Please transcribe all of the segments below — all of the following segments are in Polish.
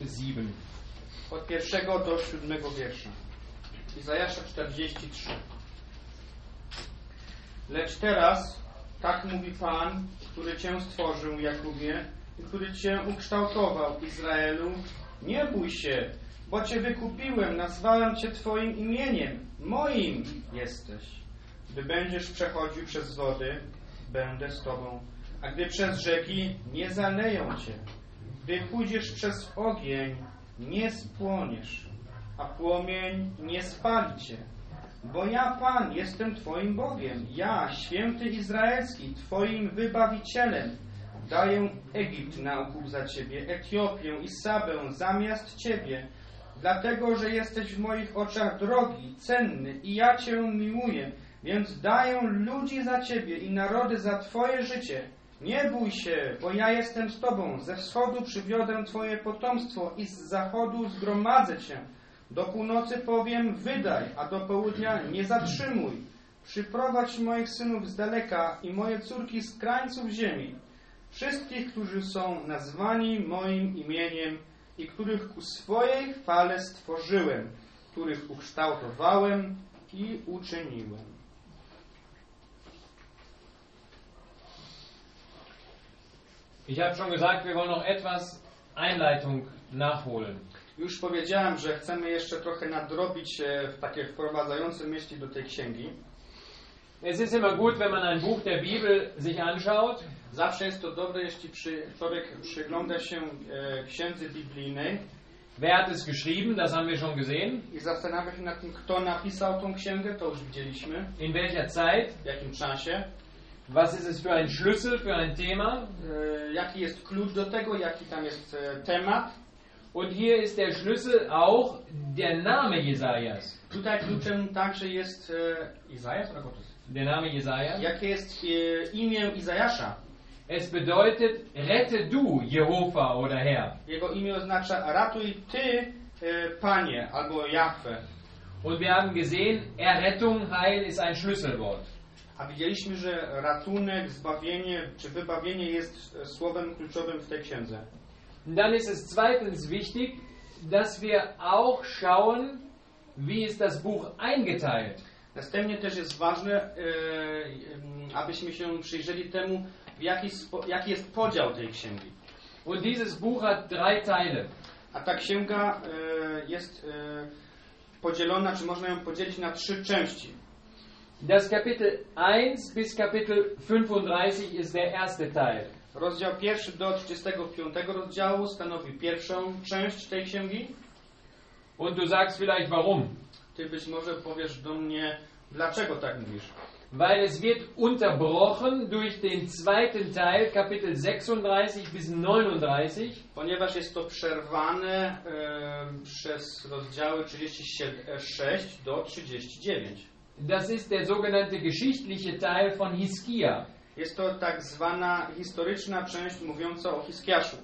bis 7. Od pierwszego do siódmego wiersza. Izajasza 43. Lecz teraz, tak mówi Pan, który Cię stworzył, Jakubie, i który Cię ukształtował, Izraelu, nie bój się, bo Cię wykupiłem, nazwałem Cię Twoim imieniem, moim jesteś. Gdy będziesz przechodził przez wody, będę z Tobą, a gdy przez rzeki, nie zaleją Cię. Gdy pójdziesz przez ogień, nie spłoniesz, a płomień nie spali Cię. Bo ja, Pan, jestem Twoim Bogiem, ja, święty Izraelski, Twoim wybawicielem. Daję Egipt na za Ciebie, Etiopię i Sabę zamiast Ciebie, dlatego, że jesteś w moich oczach drogi, cenny i ja Cię miłuję, więc daję ludzi za Ciebie i narody za Twoje życie. Nie bój się, bo ja jestem z Tobą. Ze wschodu przywiodę Twoje potomstwo i z zachodu zgromadzę Cię. Do północy powiem wydaj, a do południa nie zatrzymuj. Przyprowadź moich synów z daleka i moje córki z krańców ziemi. Wszystkich, którzy są nazwani moim imieniem i których ku swojej chwale stworzyłem, których ukształtowałem i uczyniłem. Ich habe schon gesagt, wir wollen noch etwas Einleitung nachholen. Już powiedziałem, że chcemy jeszcze trochę nadrobić e, w takie wprowadzające myśli do tej księgi. Es ist immer gut, wenn man ein Buch der Bibel sich anschaut Zawsze jest to dobre, jeśli przy, człowiek przygląda się e, księdze biblijnej Wer hat es geschrieben? Das haben wir schon gesehen. i zastanawia się nad tym, kto napisał tą księgę, to już widzieliśmy, In welcher Zeit? w jakim czasie, Was ist es für ein Schlüssel für ein Thema? e, jaki jest klucz do tego, jaki tam jest e, temat. Und hier ist der Schlüssel auch der Name Jesajas. Tutaj kluczem także jest Izajasz, oder Gottes? Der Name Jesaja. Jakie jest e, imię Izajasza? Es bedeutet, rette du, Jehova oder Herr. Jego imię oznacza ratuj Ty, e, Panie, albo Jahwe. Und wir haben gesehen, Errettung, Heil ist ein Schlüsselwort. A widzieliśmy, że ratunek, zbawienie czy wybawienie jest e, słowem kluczowym w tej księdze. Dann ist es zweitens wichtig, dass wir auch schauen, wie ist das Buch eingeteilt. Następnie też jest ważne, e, em, abyśmy się przyjrzeli temu, jaki, jaki jest podział tej księgi. Und dieses Buch hat drei Teile. A ta księga e, jest e, podzielona, czy można ją podzielić na trzy części. Das Kapitel 1 bis Kapitel 35 ist der erste Teil. Rozdział pierwszy do 35 rozdziału stanowi pierwszą część tej księgi. Und du sagst vielleicht warum. Ty być może powiesz do mnie, dlaczego tak mówisz. Weil es wird unterbrochen durch den zweiten Teil, Kapitel 36 bis 39. Ponieważ jest to przerwane e, przez rozdziały 36 do 39. Das ist der sogenannte geschichtliche Teil von Hiskia. Jest to tak zwana historyczna część mówiąca o Hiskiaszu.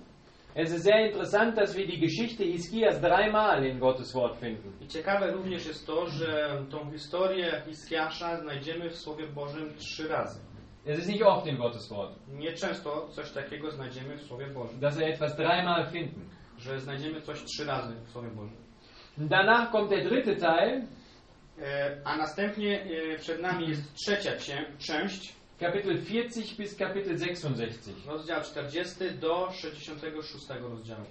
Es ist sehr interessant, dass wir die Geschichte Hiskias dreimal in Gottes Wort finden. I ciekawe również jest to, że tą historię Hiskiasza znajdziemy w Słowie Bożym trzy razy. Es ist nicht oft in Gottes Wort, Nieczęsto coś takiego znajdziemy w Słowie Bożym, dass wir etwas dreimal finden. że znajdziemy coś trzy razy w Słowie Bożym. Danach kommt der dritte Teil, A następnie e, przed nami jest trzecia część, Kapitel 40 bis Kapitel 66. rozdział 40 do 66 rozdziału.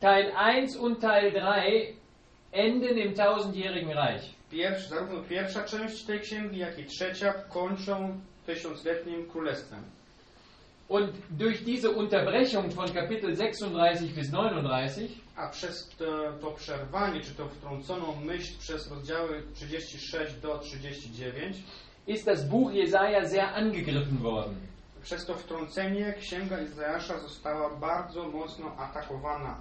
Teil 1 und Teil 3 enden im tausendjährigen Reich. Pierwszy, zarówno pierwsza część tej księgi, jak i trzecia kończą tysiącletnim królestwem. Und durch diese Unterbrechung von Kapitel 36 bis 39 A przez to, to przerwanie, czy tą wtrąconą myśl przez rozdziały 36 do 39, ist das Buch Jesaja sehr angegriffen worden. przez to wtrącenie księga Izajasza została bardzo mocno atakowana.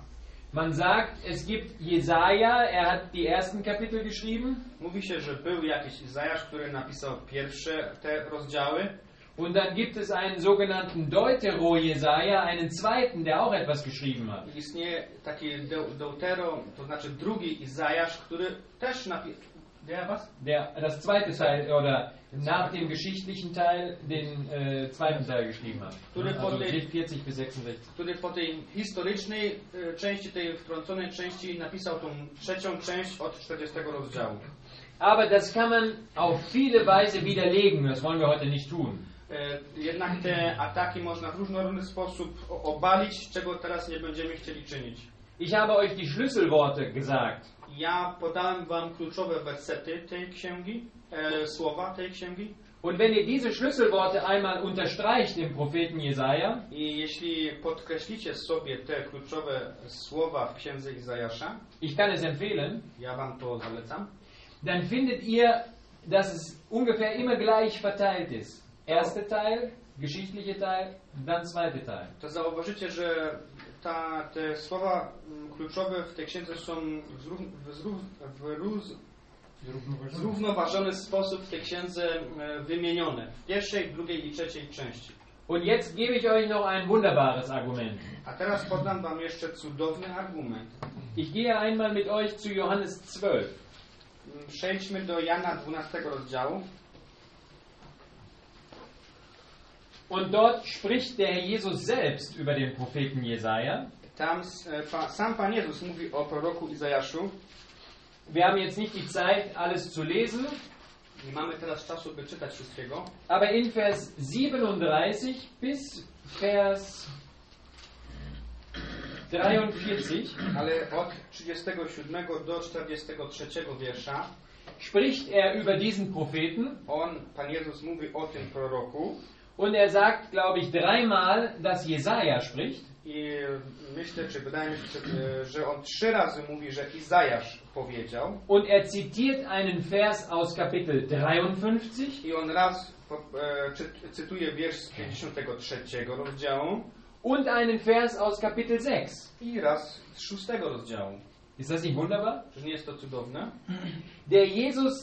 Man sagt, es gibt Jesaja, er hat die ersten Kapitel geschrieben, Mówi się, że był jakiś Izajasz, który napisał pierwsze te rozdziały, und dann gibt es einen sogenannten Deutero Jesaja, einen zweiten, der auch etwas geschrieben hat. istnieje taki Deu- Deutero, to znaczy drugi Izajasz, który też Der was? der das zweite Teil oder nach dem geschichtlichen Teil den äh, zweiten Teil geschrieben hat. Który Also po tej- 40 bis 66. który po tej historycznej e, części, tej wtrąconej części napisał tą trzecią część od 40 rozdziału. Aber das kann man auf viele Weise widerlegen. Das wollen wir heute nicht tun. E, Jednak te ataki można w różnorodny sposób obalić, czego teraz nie będziemy chcieli czynić. Ich habe euch die Schlüsselworte gesagt. Ja podałem wam kluczowe wersety tej księgi, e, słowa tej księgi. Und wenn ihr diese Schlüsselworte einmal unterstreicht im Propheten Jesaja, I jeśli podkreślicie sobie te kluczowe słowa w księdze Izajasza, ich kann es empfehlen, ja wam to zalecam, dann findet ihr, dass es ungefähr immer gleich verteilt ist. Erster Teil, geschichtliche Teil, dann zweiter Teil. to zauważycie, że ta, te słowa mm, kluczowe w tej księdze są w, zrów, w, zrów, w róz, zrównoważony sposób w tej księdze e, wymienione. W pierwszej, drugiej i trzeciej części. Und jetzt gebe ich euch noch ein wunderbares Argument. A teraz podam wam jeszcze cudowny argument. Ich gehe einmal mit euch zu Johannes 12. Mm, Przejdźmy do Jana 12 rozdziału. Und dort spricht der Herr Jesus selbst über den Propheten Jesaja. Tam e, pa, sam Pan Jezus mówi o proroku Izajaszu. Wir haben jetzt nicht die Zeit, alles zu lesen, Nie mamy teraz czasu, by czytać wszystkiego, aber in Vers 37 bis Vers 43 ale od 37 do 43 wiersza spricht er über diesen Propheten on, Pan Jezus mówi o tym proroku und er sagt, glaube ich, dreimal, dass Jesaja spricht. i myślę, czy wydaje mi się, że- on trzy razy mówi, że Izajasz powiedział Und er zitiert einen Vers aus Kapitel 53 i on raz e, cytuje wiersz z 53 rozdziału und einen Vers aus Kapitel 6. i raz z 6 rozdziału. Ist das nicht wunderbar? Czy nie jest to cudowne? Der Jesus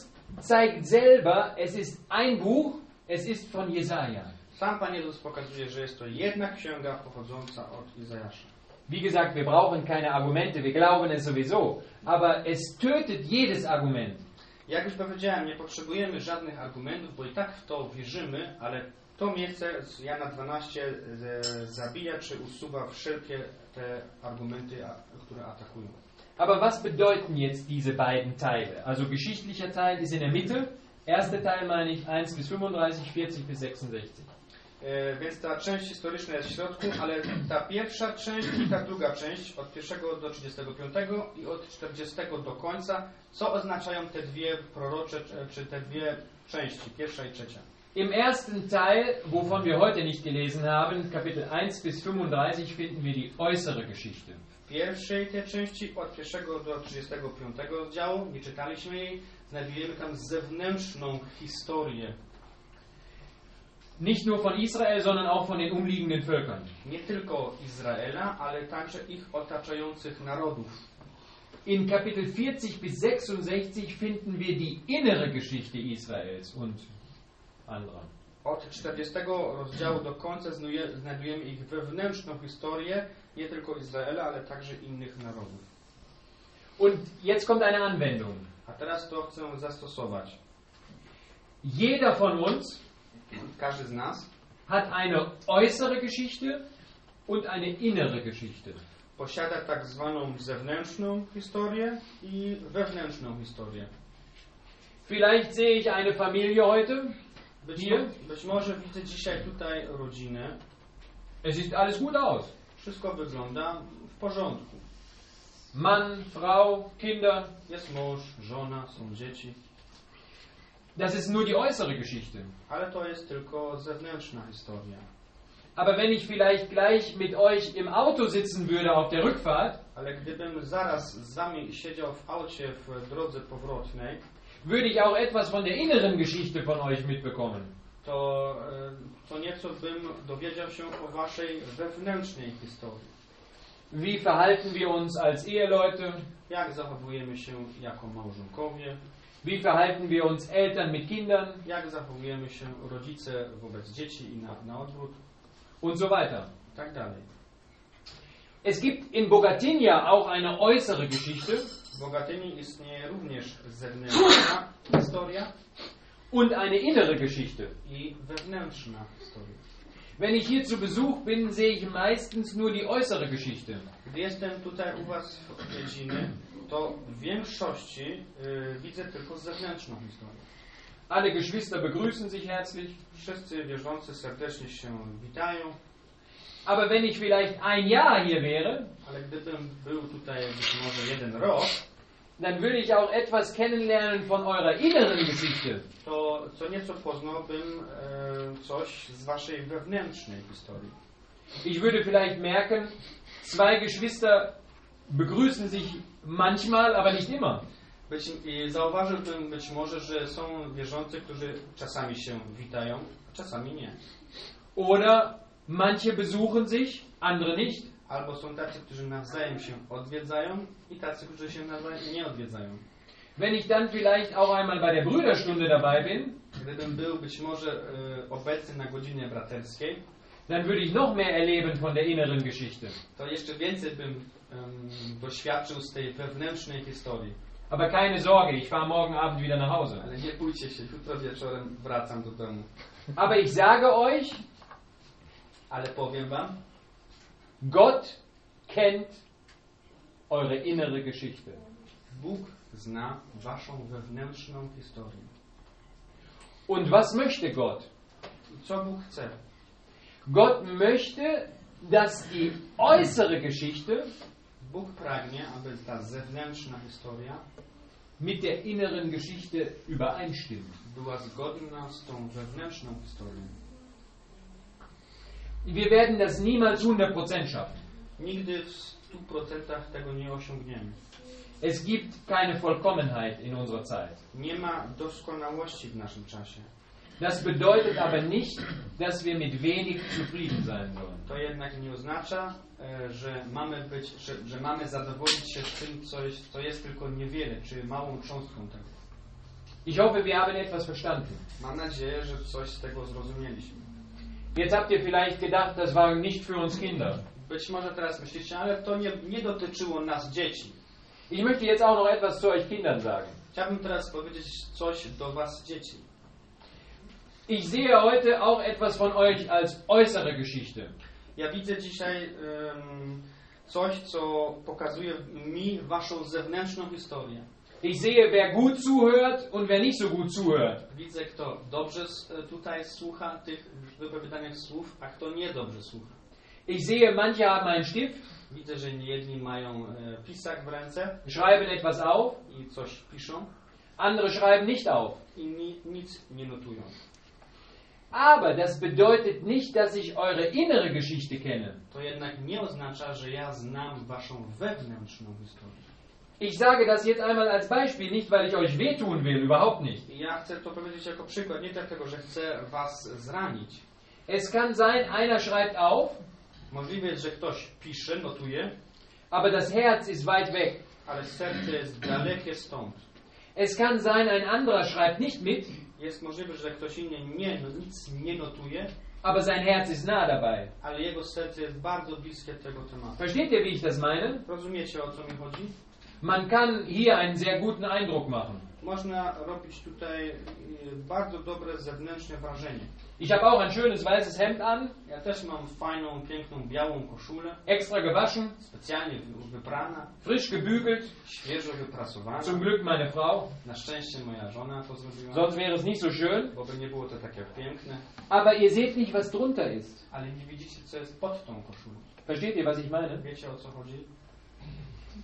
zeigt selber, es ist ein Buch, es ist von Jesaja. Sam Pan Jezus pokazuje, że jest to jedna księga pochodząca od Izajasza. Wie gesagt, wir brauchen keine Argumente, wir glauben es sowieso. Aber es tötet jedes Argument. Jak już powiedziałem, nie potrzebujemy żadnych argumentów, bo i tak w to wierzymy, ale to miejsce z Jana 12 e, zabija czy usuwa wszelkie te argumenty, które atakują. Aber was bedeuten jetzt diese beiden Teile? Also geschichtlicher Teil ist in der Mitte. Erster Teil meine ich 1 bis 35, 40 bis 66. E, Więc ta część historyczna jest w środku, ale ta pierwsza część i ta druga część od 1 do 35 i od 40 do końca, co oznaczają te dwie prorocze, czy- czy te dwie części, pierwsza i trzecia. Im ersten Teil, wovon wir heute nicht gelesen haben, Kapitel 1 bis 35, finden wir die äußere Geschichte. W pierwszej tej części od 1 do 35 rozdziału, nie czytaliśmy jej, znajdujemy tam zewnętrzną historię. Nicht nur von Israel, sondern auch von den umliegenden Völkern. Nie tylko Izraela, ale także ich otaczających narodów. In Kapitel 40 bis 66 finden wir die innere Geschichte Israels und anderer. Od 40 rozdziału do końca znajduje- znajdujemy ich wewnętrzną historię, nie tylko Izraela, ale także innych narodów. Und jetzt kommt eine Anwendung. A teraz to chcę zastosować. Jeder von uns Każdy z nas hat eine äußere Geschichte und eine innere Geschichte. posiada tak zwaną zewnętrzną historię i wewnętrzną historię. Vielleicht sehe ich eine Familie heute. Być, Hier? mo- być może widzę dzisiaj tutaj rodzinę. Es sieht alles gut aus. Wszystko wygląda w porządku. Mann, Frau, Kinder. Jest mąż, żona, są dzieci, Das ist nur die äußere Geschichte. ale to jest tylko zewnętrzna historia. Aber wenn ich vielleicht gleich mit euch im Auto sitzen würde auf der Rückfahrt, Ale gdybym zaraz z wami siedział w aucie w drodze powrotnej, würde ich auch etwas von der inneren Geschichte von euch mitbekommen. to, e, to nieco bym dowiedział się o waszej wewnętrznej historii. Wie verhalten wir uns als Eheleute? Jak zachowujemy się jako małżonkowie, Wie verhalten wir uns Eltern mit Kindern? jak zachowujemy się rodzice wobec dzieci i na, na odwrót, Und so weiter. tak dalej. Es gibt in Bogatynia auch eine äußere Geschichte. W Bogatyni istnieje również zewnętrzna historia und eine innere Geschichte. i wewnętrzna historia. Wenn ich hier zu Besuch bin, sehe ich meistens nur die äußere Geschichte. Gdy jestem tutaj u Was w odwiedziny, to w większości y, widzę tylko zewnętrzną historię. Alle Geschwister begrüßen sich herzlich. Wszyscy wierzący serdecznie się witają, Aber wenn ich vielleicht ein Jahr hier wäre, ale gdybym był tutaj być może jeden rok, dann würde ich auch etwas kennenlernen von eurer inneren Geschichte. to co nieco poznałbym e, coś z Waszej wewnętrznej historii. Ich würde vielleicht merken, zwei Geschwister begrüßen sich manchmal, aber nicht immer. Być, i zauważyłbym być może, że są wierzący, którzy czasami się witają, a czasami nie. Oder manche besuchen sich, andere nicht. Albo są tacy, którzy nawzajem się odwiedzają i tacy, którzy się nawzajem nie odwiedzają. Wenn ich dann vielleicht auch einmal bei der Brüderstunde dabei bin, Gdybym był być może e, obecny na godzinie braterskiej, dann würde ich noch mehr erleben von der inneren Geschichte. to jeszcze więcej bym em, doświadczył z tej wewnętrznej historii. Aber keine Sorge, ich fahre morgen Abend wieder nach Hause. Ale nie bójcie się, jutro wieczorem wracam do domu. Aber ich sage euch, Ale powiem wam, Gott kennt eure innere Geschichte. Bóg zna waszą wewnętrzną historię. Und was möchte Gott? Co Bóg chce? Gott möchte, dass die äußere Geschichte Bóg pragnie, aby ta zewnętrzna historia mit der inneren Geschichte übereinstimmt. była zgodna z tą wewnętrzną historią. Wir werden das niemals 100% schaffen. Nigdy w 100% tego nie osiągniemy. Es gibt keine Vollkommenheit in unserer Zeit. Nie ma doskonałości w naszym czasie. Das bedeutet aber nicht, dass wir mit wenig zufrieden sein sollen. To jednak nie oznacza, e, że mamy być, że, że mamy zadowolić się z tym, co jest, co jest tylko niewiele, czy małą cząstką tego. Ich hoffe, wir haben etwas verstanden. Mam nadzieję, że coś z tego zrozumieliśmy. Jetzt habt ihr vielleicht gedacht, das war nicht für uns Kinder. Być może teraz myślicie, ale to nie, nie dotyczyło nas dzieci. Ich möchte jetzt auch noch etwas zu euch Kindern sagen. Chciałbym teraz powiedzieć coś do was dzieci. Ich sehe heute auch etwas von euch als äußere Geschichte. Ja widzę dzisiaj em, coś, co pokazuje mi waszą zewnętrzną historię. Ich sehe, wer gut zuhört und wer nicht so gut zuhört. Widzę, kto dobrze e, tutaj słucha tych wypowiadanych słów, a kto niedobrze słucha. Ich sehe, manche haben einen Stift, Widzę, że jedni mają e, pisak w ręce schreiben etwas auf, i coś piszą, andere schreiben nicht auf. inni nic nie notują. Aber das bedeutet nicht, dass ich eure innere Geschichte kenne. To jednak nie oznacza, że ja znam waszą wewnętrzną historię. Ich sage das jetzt einmal als Beispiel, nicht weil ich euch wehtun will, überhaupt nicht. Ja chcę to powiedzieć jako przykład, nie dlatego, że chcę was zranić. Es kann sein, einer schreibt auf, Możliwe jest, że ktoś pisze, notuje, aber das Herz ist weit weg. ale serce jest dalekie stąd. Es kann sein, ein anderer schreibt nicht mit, Jest możliwe, że ktoś inny nie, no, nic nie notuje, aber sein Herz ist nah dabei. ale jego serce jest bardzo bliskie tego tematu. Versteht ihr, wie ich das meine? Rozumiecie, o co mi chodzi? Man kann hier einen sehr guten Eindruck machen. Można robić tutaj y, bardzo dobre zewnętrzne wrażenie. Ich habe auch ein schönes weißes Hemd an, Ja też mam fajną, piękną, białą koszulę, extra gewaschen, specjalnie wy- wyprana, frisch gebügelt. świeżo wyprasowana. Zum Glück meine Frau, Na szczęście moja żona to zrobiła, sonst wäre es nicht so schön. bo by nie było to takie piękne. Aber ihr seht nicht, was drunter ist. Ale nie widzicie, co jest pod tą koszulą. Versteht ihr, was ich meine? Wiecie, o co chodzi?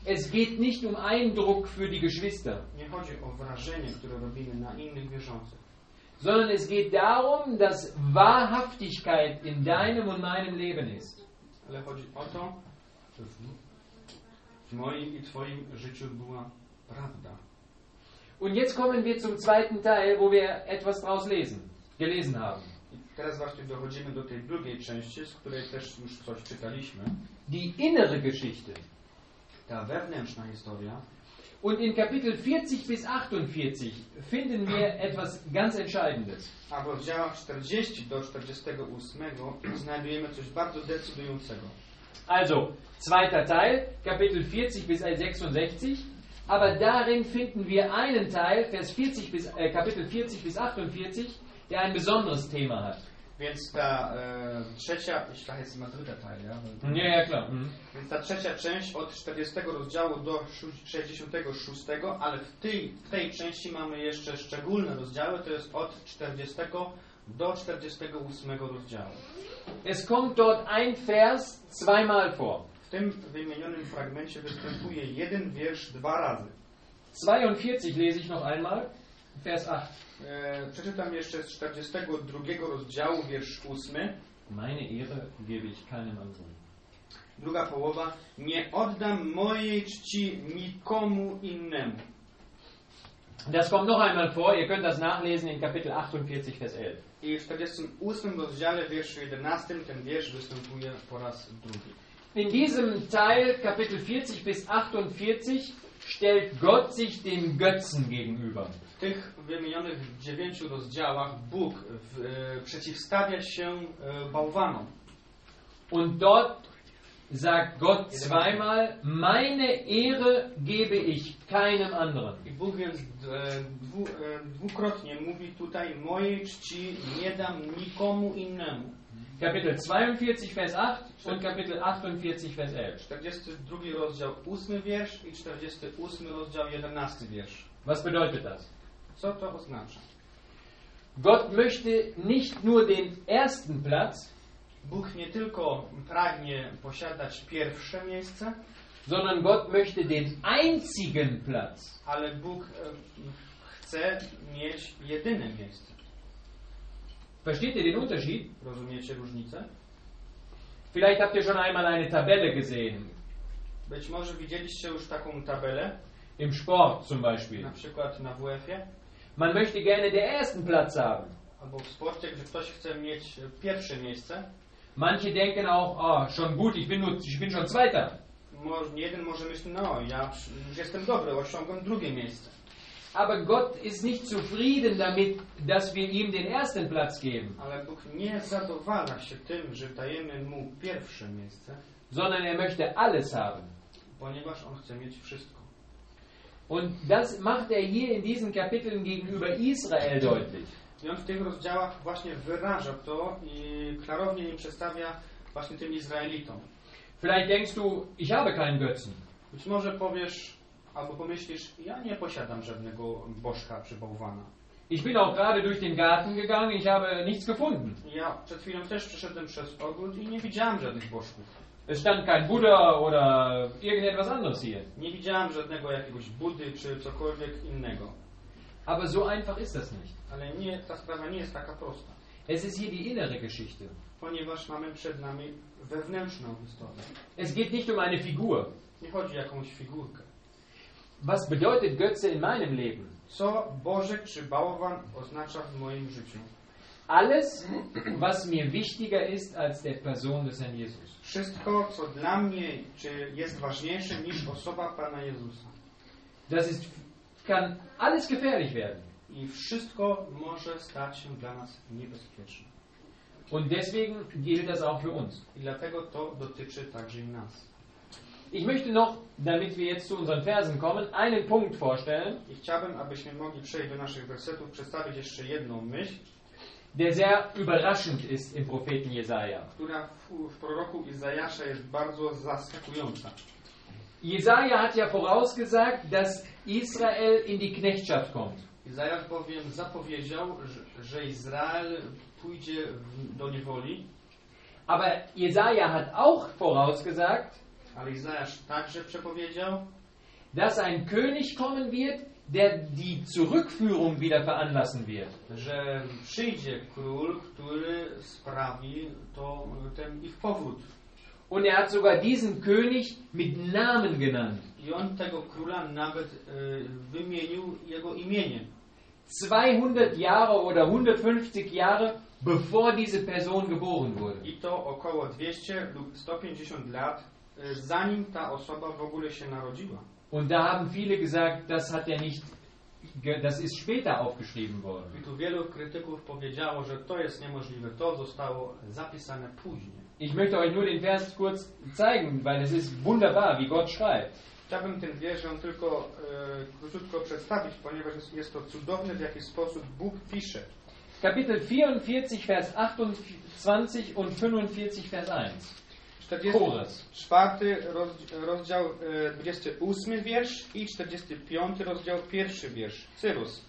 Es geht nicht um Eindruck für die Geschwister, Nie chodzi o wrażenie, które robimy na innych wierzących, sondern es geht darum, dass Wahrhaftigkeit in deinem und meinem Leben ist. ale chodzi o to, w, w moim i Twoim życiu była prawda. Und jetzt kommen wir zum zweiten Teil, wo wir etwas draus lesen, gelesen haben. I teraz właśnie dochodzimy do tej drugiej części, z której też już coś czytaliśmy. Die innere Geschichte. Ta wewnętrzna historia. Und in Kapitel 40 bis 48 finden wir etwas ganz Entscheidendes. A w rozdziałach 40 do 48 znajdujemy coś bardzo decydującego. Also, zweiter Teil, Kapitel 40 bis 66. Aber darin finden wir einen Teil, Vers 40 bis, äh, Kapitel 40 bis 48, der ein besonderes Thema hat. Więc ta e, trzecia, jeśli jest ma druga teil, ja? Ja, ja, klar. Mhm. Więc ta trzecia część od 40 rozdziału do szu- 66, ale w tej, w tej części mamy jeszcze szczególne rozdziały, to jest od 40 do 48 rozdziału. Es kommt dort ein Vers zweimal vor. W tym wymienionym fragmencie występuje jeden wiersz dwa razy. 42 lese ich noch einmal, Vers 8. E, przeczytam jeszcze z 42 rozdziału, wiersz 8. Meine Ehre gebe ich keinem anderen. Druga połowa. Nie oddam mojej czci nikomu innemu. Das kommt noch einmal vor, ihr könnt das nachlesen in Kapitel 48, Vers 11. I w 48 rozdziale, wierszu 11, ten wiersz występuje po raz drugi. In diesem Teil, Kapitel 40 bis 48, stellt Gott sich dem Götzen gegenüber. W tych wymienionych dziewięciu rozdziałach Bóg w, e, przeciwstawia się e, bałwanom. Und dort sagt Gott zweimal, meine Ehre gebe ich keinem anderen. I Bóg więc e, dwu, e, dwukrotnie mówi tutaj, mojej czci nie dam nikomu innemu. Kapitel 42, Vers 8 und Kapitel 48, Vers 11. 42 rozdział 8 wiersz i 48 rozdział 11 wiersz. Was bedeutet das? Co to oznacza? Gott möchte nicht nur den ersten Platz, Bóg nie tylko pragnie posiadać pierwsze miejsce, sondern Gott möchte den einzigen Platz. ale Bóg e, chce mieć jedyne miejsce. Versteht ihr den Unterschied? Rozumiecie różnicę? Vielleicht habt ihr schon einmal eine Tabelle gesehen, Być może widzieliście już taką tabelę, im Sport zum Beispiel. na przykład na WF-ie, Man möchte gerne den ersten Platz haben. albo w sporcie, gdzie ktoś chce mieć pierwsze miejsce. Manche denken auch, oh, schon gut, ich bin, nur, ich bin schon Zweiter. Może, jeden może myśleć, no ja już jestem dobry, osiągam drugie miejsce. Aber Gott ist nicht zufrieden damit, dass wir ihm den ersten Platz geben, Ale Bóg nie zadowala się tym, że dajemy Mu pierwsze miejsce, sondern er möchte alles haben. ponieważ On chce mieć wszystko. Und das macht er hier in diesen Kapiteln gegenüber Israel deutlich. I On w tych rozdziałach właśnie wyraża to i klarownie im przedstawia właśnie tym Izraelitom. Vielleicht denkst du, ich habe keinen Götzen. Być może powiesz albo pomyślisz, ja nie posiadam żadnego bożka czy bałwana. Ich bin auch gerade durch den Garten gegangen, ich habe nichts gefunden. Ja przed chwilą też przeszedłem przez ogród i nie widziałem żadnych bożków. Es stand kein Buddha oder irgendetwas anderes hier. Nie widziałem żadnego jakiegoś Buddy czy cokolwiek innego. Aber so einfach ist das nicht. Ale nie, ta sprawa nie jest taka prosta, Es ist hier die innere Geschichte. ponieważ mamy przed nami wewnętrzną historię. Es geht nicht um eine Figur. Nie chodzi o jakąś figurkę. Was bedeutet Götze in meinem Leben? Co Bożek czy bałwan oznacza w moim życiu? Alles, was mir wichtiger ist als der Person des Herrn Jesus. Wszystko, co dla mnie czy jest ważniejsze niż osoba Pana Jezusa. Das ist, kann alles gefährlich werden. I wszystko może stać się dla nas niebezpieczne. Und deswegen gilt das auch für uns. I dlatego to dotyczy także i nas. Ich möchte noch, damit wir jetzt zu unseren Versen kommen, einen Punkt vorstellen, I chciałbym, abyśmy mogli przejść do naszych wersetów, przedstawić jeszcze jedną myśl, der sehr überraschend ist im Propheten Jesaja. która w, w proroku Izajasza jest bardzo zaskakująca. Jesaja hat ja vorausgesagt, dass Israel in die Knechtschaft kommt. Izajasz bowiem zapowiedział, że, że Izrael pójdzie w, do niewoli, Aber Jesaja hat auch vorausgesagt, ale Izajasz także przepowiedział, dass ein König kommen wird, der die Zurückführung wieder veranlassen wird. że przyjdzie król, który sprawi to, ten ich powrót. Und er hat sogar diesen König mit Namen genannt. I on tego króla nawet e, wymienił jego imieniem. 200 Jahre oder 150 Jahre bevor diese Person geboren wurde. I to około 200 lub 150 lat, e, zanim ta osoba w ogóle się narodziła. Und da haben viele gesagt, das hat er nicht das ist später aufgeschrieben worden. I tu wielu krytyków powiedziało, że to jest niemożliwe. To zostało zapisane później. Ich möchte euch nur den Vers kurz zeigen, weil es ist wunderbar, wie Gott schreibt. Chciałbym ten wiersz ją tylko e, króciutko przedstawić, ponieważ jest, jest to cudowne, w jaki sposób Bóg pisze. Kapitel 44, Vers 28 und 45, Vers 1. 44 roz, rozdział e, 28 wiersz i 45 rozdział pierwszy wiersz. Cyrus.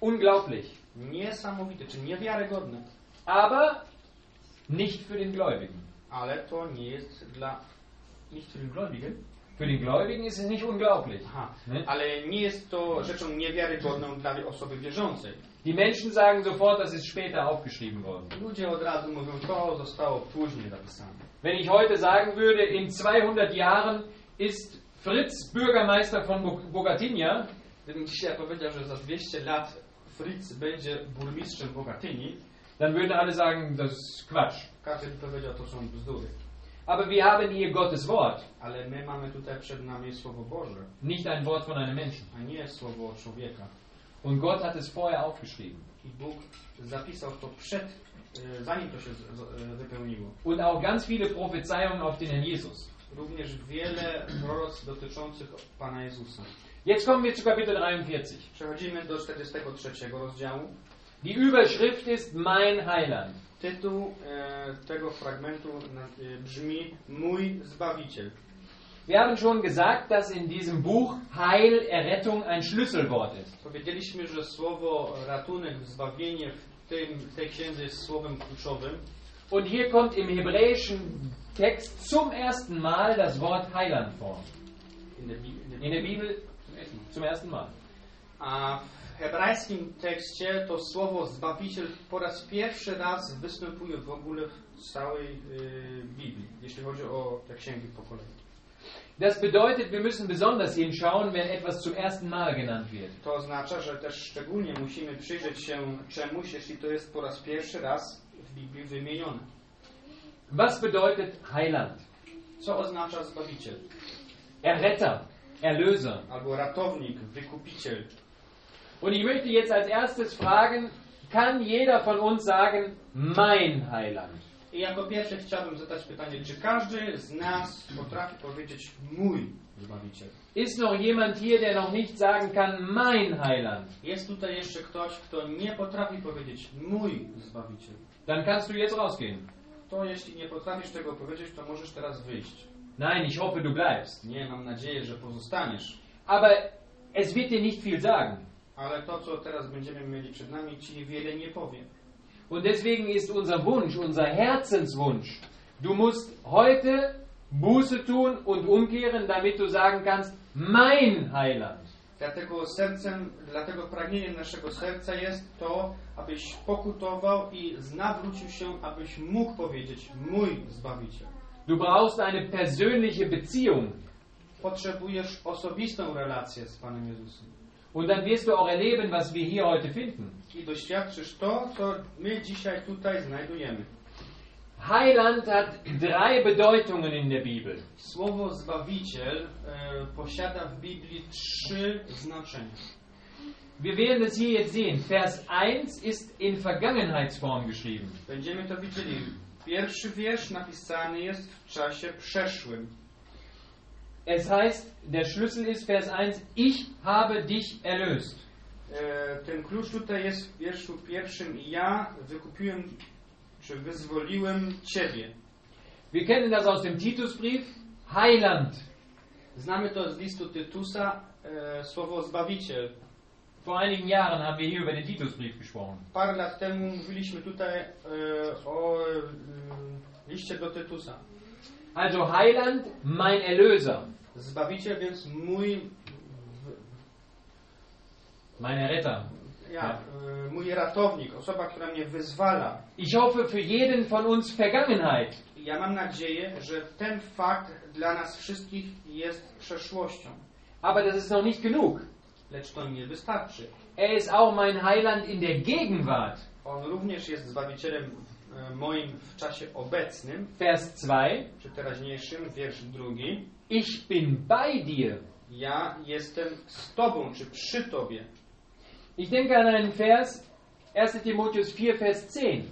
Unglaublich. Niesamowite, czy niewiarygodne. Aber nicht für den Gläubigen. Ale to nie jest dla... Nicht für den Gläubigen? Für den Gläubigen ist es nicht unglaublich. Aha. Ne? Ale nie jest to rzeczą niewiarygodną dla osoby wierzącej. Die Menschen sagen sofort, das ist später aufgeschrieben worden. Wenn ich heute sagen würde, in 200 Jahren ist Fritz Bürgermeister von Bo- Bogatynia, Gdybym dzisiaj powiedział, że za 200 lat Fritz będzie burmistrzem Bogatyni, dann würden alle sagen, das ist Quatsch. każdy by powiedział, to są bzdury. Aber wir haben hier Gottes Wort, Ale my mamy tutaj przed nami Słowo Boże, nicht ein Wort von einem Menschen. a nie Słowo człowieka. Und Gott hat es vorher aufgeschrieben. I Bóg zapisał to przed, e, zanim to się e, wypełniło. Und auch ganz viele Prophezeiungen auf den Herrn Jesus. Również wiele proroc dotyczących Pana Jezusa. Jetzt kommen wir zu Kapitel 43. Przechodzimy do 43 rozdziału. Die Überschrift ist Mein Heiland. Tytuł e, tego fragmentu e, brzmi Mój Zbawiciel. Wir haben schon gesagt, dass in diesem Buch Heil, Errettung ein Schlüsselwort ist. Powiedzieliśmy, że słowo ratunek, zbawienie w tym, w tej księdze jest słowem kluczowym. Und hier kommt im hebräischen Text zum ersten Mal das Wort Heiland vor. In der Bi- in der In der Bibel zum ersten Mal. A w hebrajskim tekście to słowo Zbawiciel po raz pierwszy raz występuje w ogóle w całej y, Biblii, jeśli chodzi o te księgi po kolei. Das bedeutet, wir müssen besonders hinschauen, wenn etwas zum ersten Mal genannt wird. To oznacza, że też szczególnie musimy przyjrzeć się czemuś, jeśli to jest po raz pierwszy raz w Biblii wymienione. Was bedeutet Heiland? Co oznacza Zbawiciel? Erretter, Erlöser. Albo ratownik, wykupiciel. Und ich möchte jetzt als erstes fragen, kann jeder von uns sagen, mein Heiland? I jako pierwsze chciałbym zadać pytanie, czy każdy z nas potrafi powiedzieć mój Zbawiciel? Ist noch jemand hier, der noch nicht sagen kann, mein Heiland? Jest tutaj jeszcze ktoś, kto nie potrafi powiedzieć mój Zbawiciel. Dann kannst du jetzt rausgehen. To jeśli nie potrafisz tego powiedzieć, to możesz teraz wyjść. Nein, ich hoffe, du bleibst. Nie, mam nadzieję, że pozostaniesz. Aber es wird dir nicht viel sagen. Ale to, co teraz będziemy mieli przed nami, ci wiele nie powie. Und deswegen ist unser Wunsch, unser Herzenswunsch, du musst heute Buße tun und umkehren, damit du sagen kannst, mein Heiland. Dlatego sercem, dlatego pragnieniem naszego serca jest to, abyś pokutował i nawrócił się, abyś mógł powiedzieć mój Zbawiciel. Du brauchst eine persönliche Beziehung. Potrzebujesz osobistą relację z Panem Jezusem. Und dann wirst du auch erleben, was wir hier heute finden. I doświadczysz to, co my dzisiaj tutaj znajdujemy. Heiland hat drei Bedeutungen in der Bibel. Słowo Zbawiciel e, posiada w Biblii trzy znaczenia. Wir werden es hier jetzt sehen. Vers 1 ist in Vergangenheitsform geschrieben. Będziemy to widzieli. Pierwszy wiersz napisany jest w czasie przeszłym. Es heißt, der Schlüssel ist Vers 1, ich habe dich erlöst. E, ten klucz tutaj jest w wierszu pierwszym. Ja wykupiłem, czy wyzwoliłem Ciebie. Wir kennen das aus dem Titusbrief. Heiland. Znamy to z listu Tytusa, e, słowo Zbawiciel. Vor einigen Jahren haben wir hier über den Titusbrief gesprochen. Parę lat temu mówiliśmy tutaj e, o e, liście do Tytusa. Also Heiland, mein Erlöser, Zbawiciel więc mój, mein Erretter. ja, e, mój ratownik, osoba, która mnie wyzwala. Ich hoffe für jeden von uns Vergangenheit. Ja mam nadzieję, że ten fakt dla nas wszystkich jest przeszłością. Aber das ist noch nicht genug. Lecz to nie wystarczy. Er ist auch mein Heiland in der Gegenwart. On również jest Zbawicielem e, moim w czasie obecnym, Vers 2. czy teraźniejszym, wiersz drugi. Ich bin bei dir. ja jestem z Tobą, czy przy Tobie. Ich denke an einen Vers, 1 Timotheus 4, Vers 10.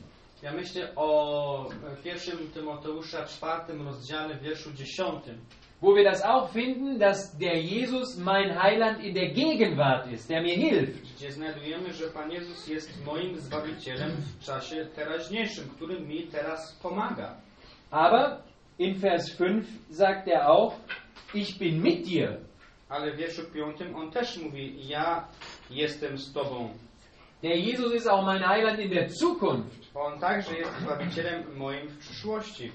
Ja myślę o pierwszym Tymoteusza czwartym rozdziale, wierszu dziesiątym, wo wir das auch finden, dass der Jesus mein Heiland in der Gegenwart ist, der mir hilft. gdzie znajdujemy, że Pan Jezus jest moim Zbawicielem w czasie teraźniejszym, który mi teraz pomaga. Aber in Vers 5 sagt er auch, ich bin mit dir. Ale w wierszu piątym on też mówi, ja jestem z Tobą. Der Jesus ist auch mein Heiland in der Zukunft. On także jest Zbawicielem moim w przyszłości.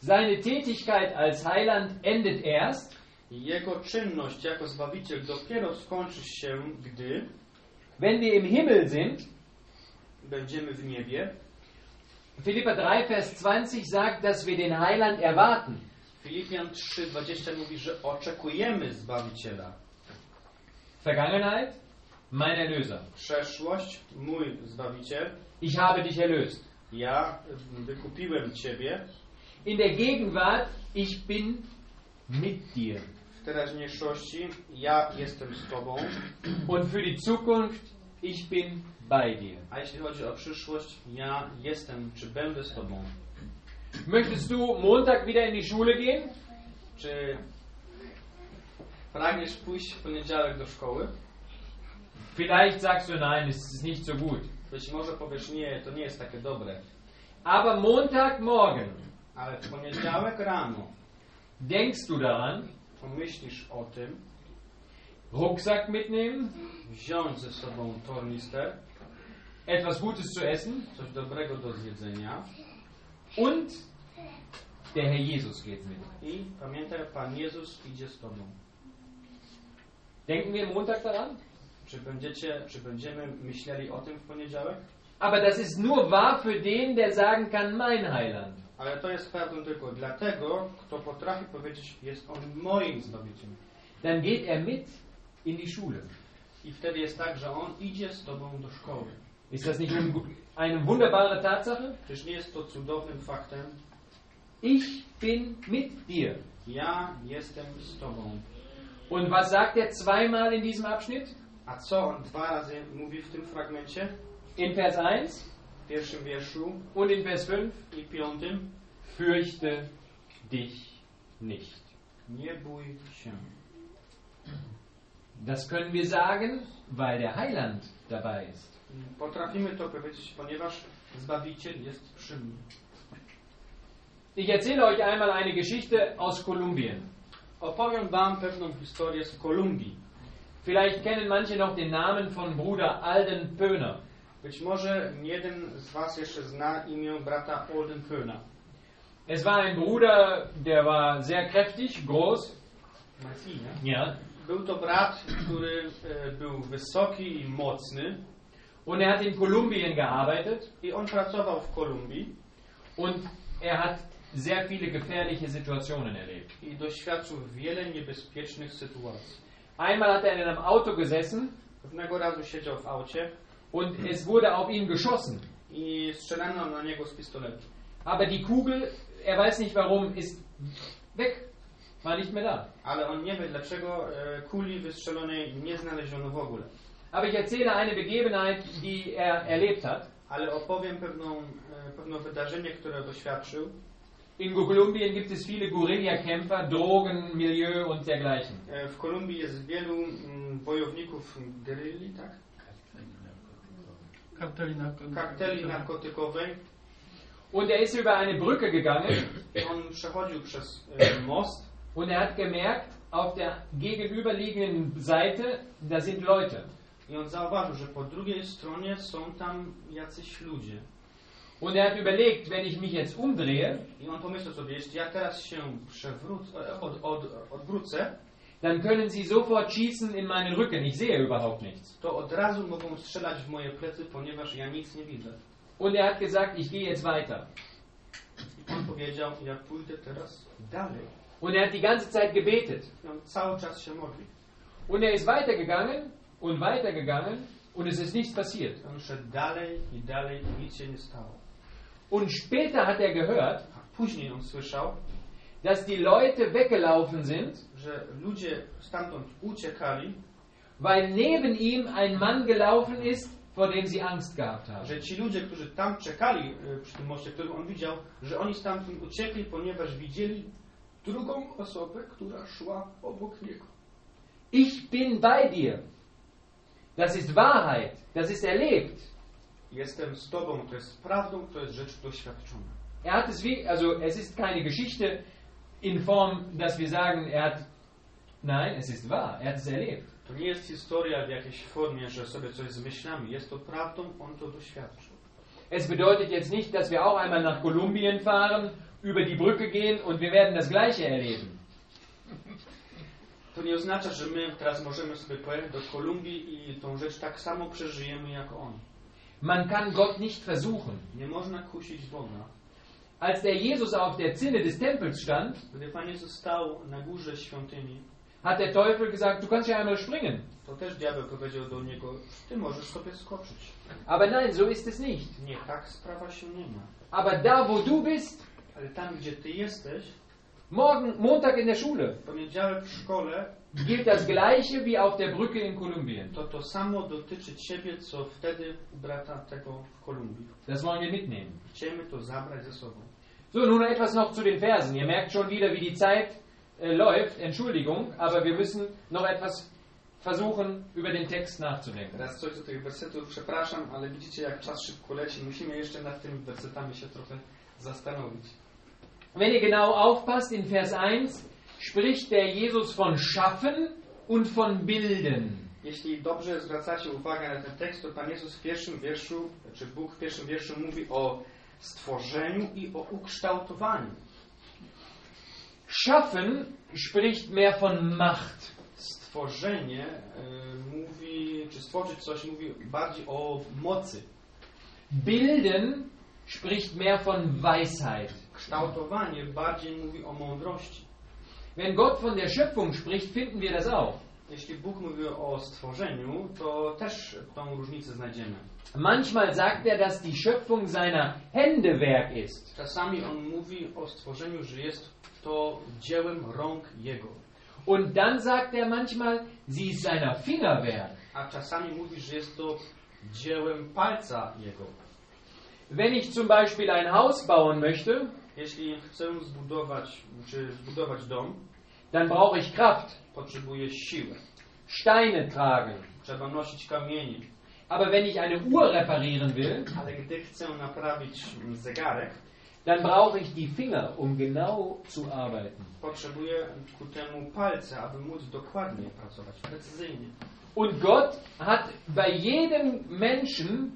Seine Tätigkeit als Heiland endet erst, Jego czynność jako Zbawiciel dopiero skończy się, gdy wenn wir im Himmel sind. będziemy w niebie. Philippa 3, Vers 20 sagt, dass wir den Heiland erwarten. Filipian 3,20 mówi, że oczekujemy Zbawiciela. Vergangenheit, mein Erlöser. Przeszłość, mój Zbawiciel. Ich habe dich erlöst. Ja wykupiłem Ciebie. In der Gegenwart, ich bin mit dir. W teraźniejszości ja jestem z Tobą. Und für die Zukunft, ich bin bei dir. A jeśli chodzi o przyszłość, ja jestem, czy będę z Tobą. Möchtest du Montag wieder in die Schule gehen? Czy pragniesz pójść w poniedziałek do szkoły? Vielleicht sagst du nein, es ist nicht so gut. Być może powiesz, nie, to nie jest takie dobre. Aber Montagmorgen Ale w poniedziałek rano denkst du daran, pomyślisz o tym, Rucksack mitnehmen, wziąć ze sobą tornister, etwas Gutes zu essen coś dobrego do zjedzenia und der Herr Jesus geht mit. i pamiętaj, Pan Jezus idzie z Tobą. Denken wir Montag daran? Czy będziecie, czy będziemy myśleli o tym w poniedziałek? Aber das ist nur wahr für den, der sagen kann, mein Heiland. Ale to jest prawdą tylko dlatego, kto potrafi powiedzieć, jest On moim Zbawicielem. Dann geht er mit in die Schule. I wtedy jest tak, że On idzie z Tobą do szkoły. Ist das nicht ein- eine wunderbare Tatsache? Ich bin mit dir. Ja jestem z Tobą. Und was sagt er zweimal in diesem Abschnitt? A co On dwa razy mówi w tym fragmencie? In Vers 1 W pierwszym wierszu und in Vers 5. i piątym. Fürchte dich nicht. Nie bój się. Das können wir sagen, weil der Heiland dabei ist. Potrafimy to powiedzieć, ponieważ Zbawiciel jest przy mnie. Ich erzähle euch einmal eine Geschichte aus Kolumbien. Opowiem Wam pewną historię z Kolumbii. Vielleicht kennen manche noch den Namen von Bruder Alden Pöhner. Być może jeden z Was jeszcze zna imię brata Olden Köhner. Es war ein Bruder, der war sehr kräftig, groß. Ja. Był to brat, który e, był wysoki i mocny Und er hat in Kolumbien gearbeitet i on pracował w Kolumbii und er hat sehr viele gefährliche Situationen erlebt. i doświadczył wiele niebezpiecznych sytuacji. Einmal hat er in einem Auto gesessen Pewnego razu siedział w aucie und es wurde auf ihn geschossen. i strzelano na niego z pistoletu. Aber die Kugel, er weiß nicht warum, ist weg. War nicht mehr da. Ale on nie wie dlaczego e, kuli wystrzelonej nie znaleziono w ogóle. Aber ich erzähle eine Begebenheit, die er erlebt hat. Ale opowiem pewną, e, pewne wydarzenie, które doświadczył. In Kolumbien gibt es viele Guerillakämpfer, Drogen, Milieu und dergleichen. E, W Kolumbii jest wielu wojowników guerrilli, tak? Karteli narko- Karteli narkotykowej. Und er ist über eine Brücke gegangen on przechodził przez e, most und er hat gemerkt, auf der gegenüberliegenden Seite, da sind Leute. I on zauważył, że po drugiej stronie są tam jacyś ludzie. Und er hat überlegt, wenn ich mich jetzt umdrehe, I on pomyślał sobie, jeśli ja teraz się przewrócę, e, od, od, odwrócę, dann können sie sofort schießen in meinen Rücken. Ich sehe überhaupt nichts. to od razu mogą strzelać w moje plecy, ponieważ ja nic nie widzę. Und er hat gesagt, ich gehe jetzt weiter. I on powiedział, ja pójdę teraz dalej. Und er hat die ganze Zeit gebetet. I on cały czas się modli. Und er ist weitergegangen und weitergegangen und es ist nichts passiert. On szedł dalej i dalej i nic się nie stało. Und später hat er gehört, A później on słyszał, dass die Leute weggelaufen sind, że ludzie stamtąd uciekali, weil neben ihm ein Mann gelaufen ist, vor dem sie Angst gehabt haben. że ci ludzie, którzy tam czekali y, przy tym moście, który on widział, że oni stamtąd uciekli, ponieważ widzieli drugą osobę, która szła obok niego. Ich bin bei dir. Das ist Wahrheit. Das ist erlebt. Jestem z Tobą, to jest prawdą, to jest rzecz doświadczona. Er hat es wie, also es ist keine Geschichte in Form, dass wir sagen, er hat, nein, es ist wahr. Er hat es erlebt. To nie jest historia w jakiejś formie, że sobie coś zmyślamy. Jest to prawdą, on to doświadczył. Es bedeutet jetzt nicht, dass wir auch einmal nach Kolumbien fahren, über die Brücke gehen und wir werden das Gleiche erleben. To nie oznacza, że my teraz możemy sobie pojechać do Kolumbii i tą rzecz tak samo przeżyjemy jako on. Man kann Gott nicht versuchen. Nie można kusić Boga. Als der Jesus auf der Zinne des Tempels stand, Gdy Pan Jezus stał na górze świątyni, hat der Teufel gesagt, du kannst ja einmal springen. to też diabeł powiedział do niego, ty możesz sobie skoczyć. Aber nein, so ist es nicht. Nie, tak sprawa się nie ma. Aber da, wo du bist, Ale tam, gdzie ty jesteś, morgen, Montag in der Schule, poniedziałek w szkole, gilt das Gleiche wie auf der Brücke in Kolumbien. to to samo dotyczy ciebie, co wtedy u brata tego w Kolumbii. Das wollen wir mitnehmen. Chcemy to zabrać ze sobą. So, nun etwas noch zu den Versen. Ihr merkt schon wieder, wie die Zeit äh, läuft. Entschuldigung, aber wir müssen noch etwas versuchen, über den Text nachzudenken. Teraz coś do tych wersetów, przepraszam, ale widzicie, jak czas szybko leci. Musimy jeszcze nad tymi wersetami się trochę zastanowić. Wenn ihr genau aufpasst, in Vers 1 spricht der Jesus von Schaffen und von Bilden. Jeśli dobrze zwracacie uwagę na ten tekst, to Pan Jezus w pierwszym wierszu, czy Bóg w pierwszym wierszu mówi o stworzeniu i o ukształtowaniu. Schaffen spricht mehr von Macht. Stworzenie y, mówi, czy stworzyć coś mówi bardziej o mocy. Bilden spricht mehr von Weisheit. Kształtowanie bardziej mówi o mądrości. Wenn Gott von der Schöpfung spricht, finden wir das auch. Jeśli Bóg mówi o stworzeniu, to też tą różnicę znajdziemy. Manchmal sagt er, dass die Schöpfung seiner Hände Werk ist. Czasami on mówi o stworzeniu, że jest to dziełem rąk Jego. Und dann sagt er manchmal, sie ist seiner Finger Werk. A czasami mówi, że jest to dziełem palca Jego. Wenn ich zum Beispiel ein Haus bauen möchte, Jeśli chcę zbudować, czy zbudować dom, dann brauche ich Kraft, potrzebuję siły. Steine tragen. Trzeba nosić kamienie. Aber wenn ich eine Uhr reparieren will, Ale gdy chcę naprawić zegarek, dann brauche ich die Finger, um genau zu arbeiten. potrzebuję ku temu palce, aby móc dokładnie pracować, precyzyjnie. Und Gott hat bei jedem Menschen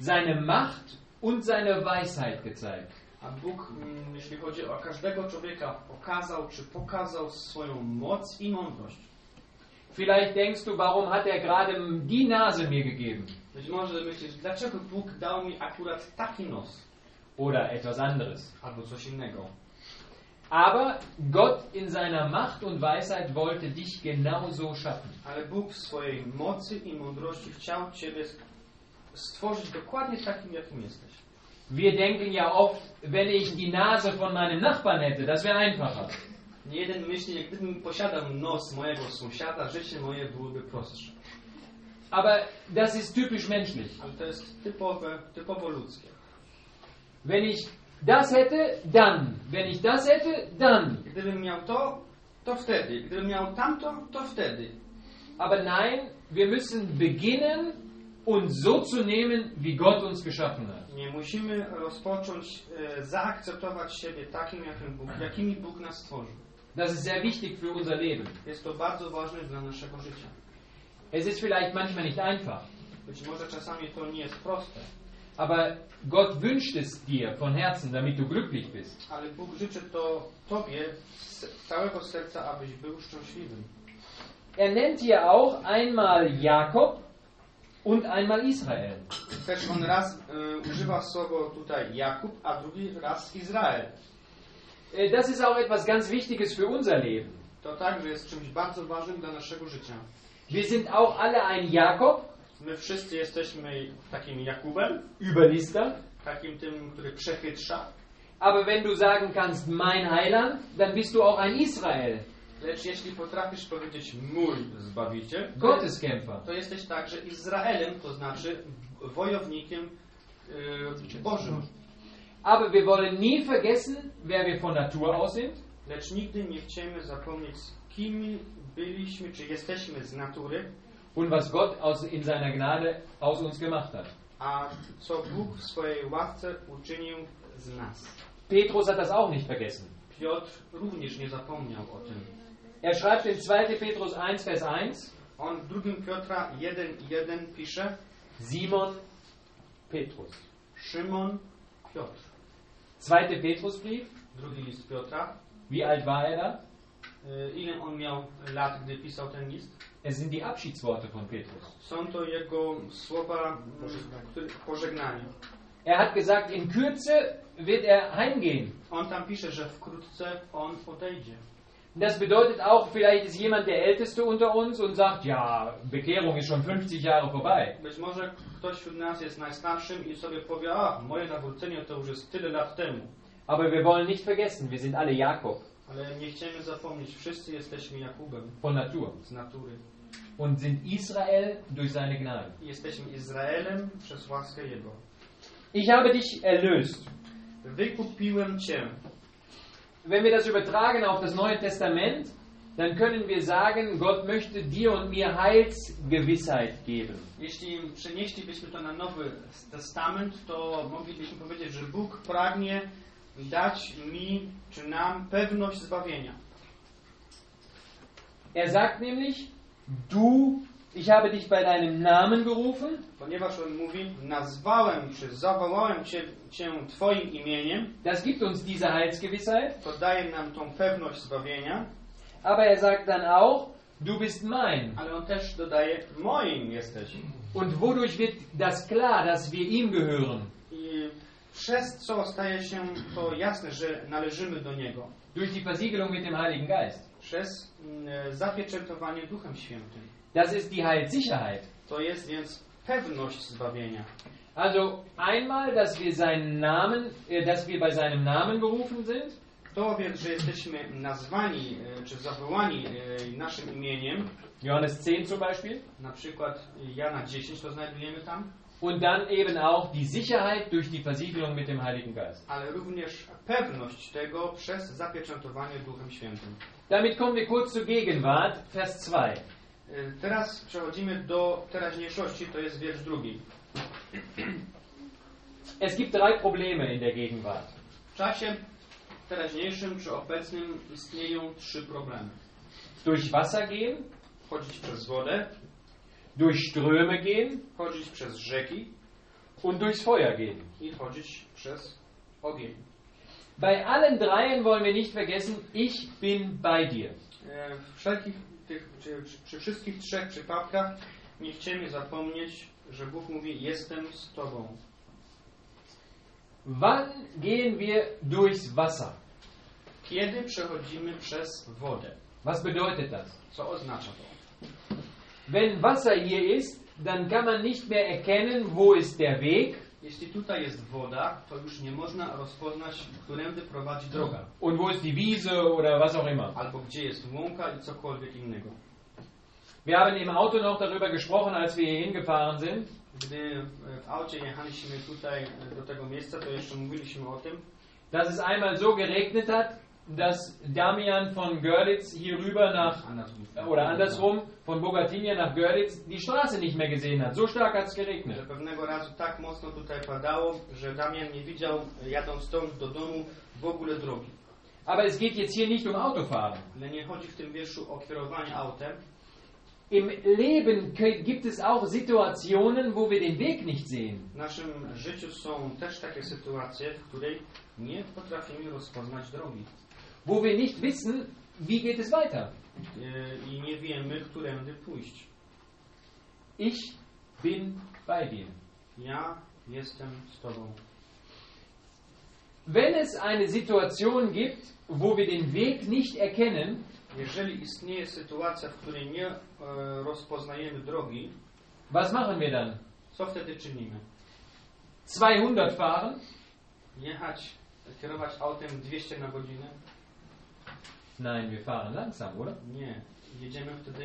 seine Macht und seine Weisheit gezeigt. A Bóg, mm, jeśli chodzi o każdego człowieka, pokazał czy pokazał swoją moc i mądrość. Vielleicht denkst du, warum hat er gerade die Nase mir gegeben? Być może myślisz, dlaczego Bóg dał mi akurat taki nos, Oder etwas anderes. albo coś innego. Aber Gott in seiner Macht und Weisheit wollte dich genauso schaffen. Ale Bóg w swojej mocy i mądrości chciał Ciebie stworzyć dokładnie takim, jakim jesteś. Wir denken ja oft, wenn ich die Nase von meinem Nachbarn hätte, das wäre einfacher. Jeden myśli, gdybym posiadał nos mojego sąsiada, życie moje byłoby prostsze. Aber das ist typisch menschlich. Ale to jest typowe, typowo ludzkie. Wenn ich das hätte, dann. Wenn ich das hätte, dann. Gdybym miał to, to wtedy. Gdybym miał tamto, to wtedy. Aber nein, wir müssen beginnen, uns so zu nehmen, wie Gott uns geschaffen hat. Nie musimy rozpocząć e, zaakceptować siebie takim, jakim Bóg, jakimi Bóg nas stworzył. Das ist sehr wichtig für unser Leben. Jest to bardzo ważne dla naszego życia. Es ist vielleicht manchmal nicht einfach, Być może czasami to nie jest proste, aber Gott wünscht es dir von Herzen, damit du glücklich bist. ale Bóg życzy to Tobie z całego serca, abyś był szczęśliwym. Er nennt hier auch einmal Jakob und einmal Israel. Też on raz e, używa słowo tutaj Jakub, a drugi raz Izrael. Äh, Das ist auch etwas ganz Wichtiges für unser Leben. To także jest czymś bardzo ważnym dla naszego życia. Wir sind auch alle ein Jakob, My wszyscy jesteśmy takim Jakubem, Überlister, takim tym, który przechytrza, Aber wenn du sagen kannst, mein Heiland, dann bist du auch ein Israel, Lecz jeśli potrafisz powiedzieć mój Zbawiciel, to jesteś także Izraelem, to znaczy wojownikiem e, Bożym. Aber wir wollen nie vergessen, wer wir von Natur aus sind. Lecz nigdy nie chcemy zapomnieć, kim byliśmy, czy jesteśmy z natury, und was Gott aus, in seiner Gnade aus uns gemacht hat. a co Bóg w swojej łasce uczynił z nas. Petrus hat das auch nicht vergessen. Piotr również nie zapomniał o tym. Er schreibt in 2. Petrus 1, Vers 1, On w 2 Piotra 1,1 pisze Simon Petrus. Szymon Piotr. 2. Petrusbrief, Drugi list Piotra. wie alt war er da? Y, Ile on miał lat, gdy pisał ten list? Es sind die Abschiedsworte von Petrus. Są to jego słowa pożegnania. Er hat gesagt, in Kürze wird er heimgehen. On tam pisze, że wkrótce on odejdzie. Das bedeutet auch, vielleicht ist jemand der Älteste unter uns und sagt, ja, Bekehrung ist schon 50 Jahre vorbei. Być może ktoś wśród nas jest najstarszym i sobie powie, a moje nawrócenie to już jest tyle lat temu. Aber wir wollen nicht vergessen, wir sind alle Jakob Ale nie chcemy zapomnieć, wszyscy jesteśmy Jakubem von Natur z natury. und sind Israel durch seine Gnade. Jesteśmy Izraelem przez łaskę Jego. Ich habe dich erlöst. Wykupiłem Cię. Wenn wir das übertragen auf das Neue Testament, dann können wir sagen, Gott möchte dir und mir Heilsgewissheit geben. Jeśli przenieślibyśmy to na Nowy Testament, to moglibyśmy powiedzieć, że Bóg pragnie dać mi czy nam pewność zbawienia. Er sagt nämlich, du, ich habe dich bei deinem Namen gerufen, Ponieważ On mówi, nazwałem czy zawołałem cię, cię Twoim imieniem, das gibt uns diese Heilsgewissheit, to daje nam tą pewność zbawienia, aber er sagt dann auch, du bist mein. ale On też dodaje, moim jesteś. Und wodurch wird das klar, dass wir ihm gehören? I przez co staje się to jasne, że należymy do Niego? Durch die Versiegelung mit dem Heiligen Geist. Przez mm, zapieczętowanie Duchem Świętym. Das ist die Heilssicherheit. To jest więc pewność zbawienia. Also einmal, dass wir seinen Namen, äh, dass wir bei seinem Namen berufen sind. To więc, że jesteśmy nazwani e, czy zawołani e, naszym imieniem, Johannes 10 zum Beispiel. na przykład Jana 10 to znajdujemy tam, Und dann eben auch die Sicherheit durch die Versiegelung mit dem Heiligen Geist. ale również pewność tego przez zapieczętowanie Duchem Świętym. Damit kommen wir kurz zur Gegenwart, Vers 2. E, Teraz przechodzimy do teraźniejszości, to jest wiersz drugi. Es gibt drei Probleme in der Gegenwart. W czasie teraźniejszym czy obecnym istnieją trzy problemy. Durch Wasser gehen, Chodzić przez wodę, durch Ströme gehen chodzić przez rzeki und durchs Feuer gehen. i chodzić przez ogień. Bei allen dreien wollen wir nicht vergessen, ich bin bei dir. E, W wszelkich tych, czy, przy wszystkich trzech przypadkach nie chcemy zapomnieć, że Bóg mówi: Jestem z Tobą. Wann gehen wir durchs Wasser? Kiedy przechodzimy przez wodę? Was bedeutet das? Co oznacza to? Wenn Wasser hier ist, dann kann man nicht mehr erkennen, wo ist der Weg Jeśli tutaj jest woda, to już nie można rozpoznać, którędy prowadzi droga, und wo ist die Wiese oder was auch immer. albo gdzie jest łąka i cokolwiek innego. Wir haben im Auto noch darüber gesprochen, als wir hier hingefahren sind. Gdy e, w aucie jechaliśmy tutaj e, do tego miejsca, to jeszcze mówiliśmy o tym, dass es einmal so geregnet hat, dass Damian von Görlitz hier rüber nach, oder andersrum, von Bogatinja nach Görlitz, die Straße nicht mehr gesehen hat. So stark hat es że geregnet. pewnego razu tak mocno tutaj padało, że Damian nie widział, jadąc stąd do domu, w ogóle drogi. Aber es geht jetzt hier nicht um Autofahren. Ale nie chodzi w tym wierszu o kierowanie autem. Im Leben gibt es auch Situationen, wo wir den Weg nicht sehen. W naszym życiu są też takie sytuacje, w której nie potrafimy rozpoznać drogi Wo wir nicht wissen, wie geht es weiter. I nie wiemy, którędy pójść. Ich bin bei dir. Ja jestem z Tobą. Wenn es eine Situation gibt, wo wir den Weg nicht erkennen, Jeżeli istnieje sytuacja, w której nie e, rozpoznajemy drogi, was machen wir dann? co wtedy czynimy? 200 fahren? Jechać kierować autem 200 na godzinę? Nein, wir fahren langsam, oder? Nie. Jedziemy wtedy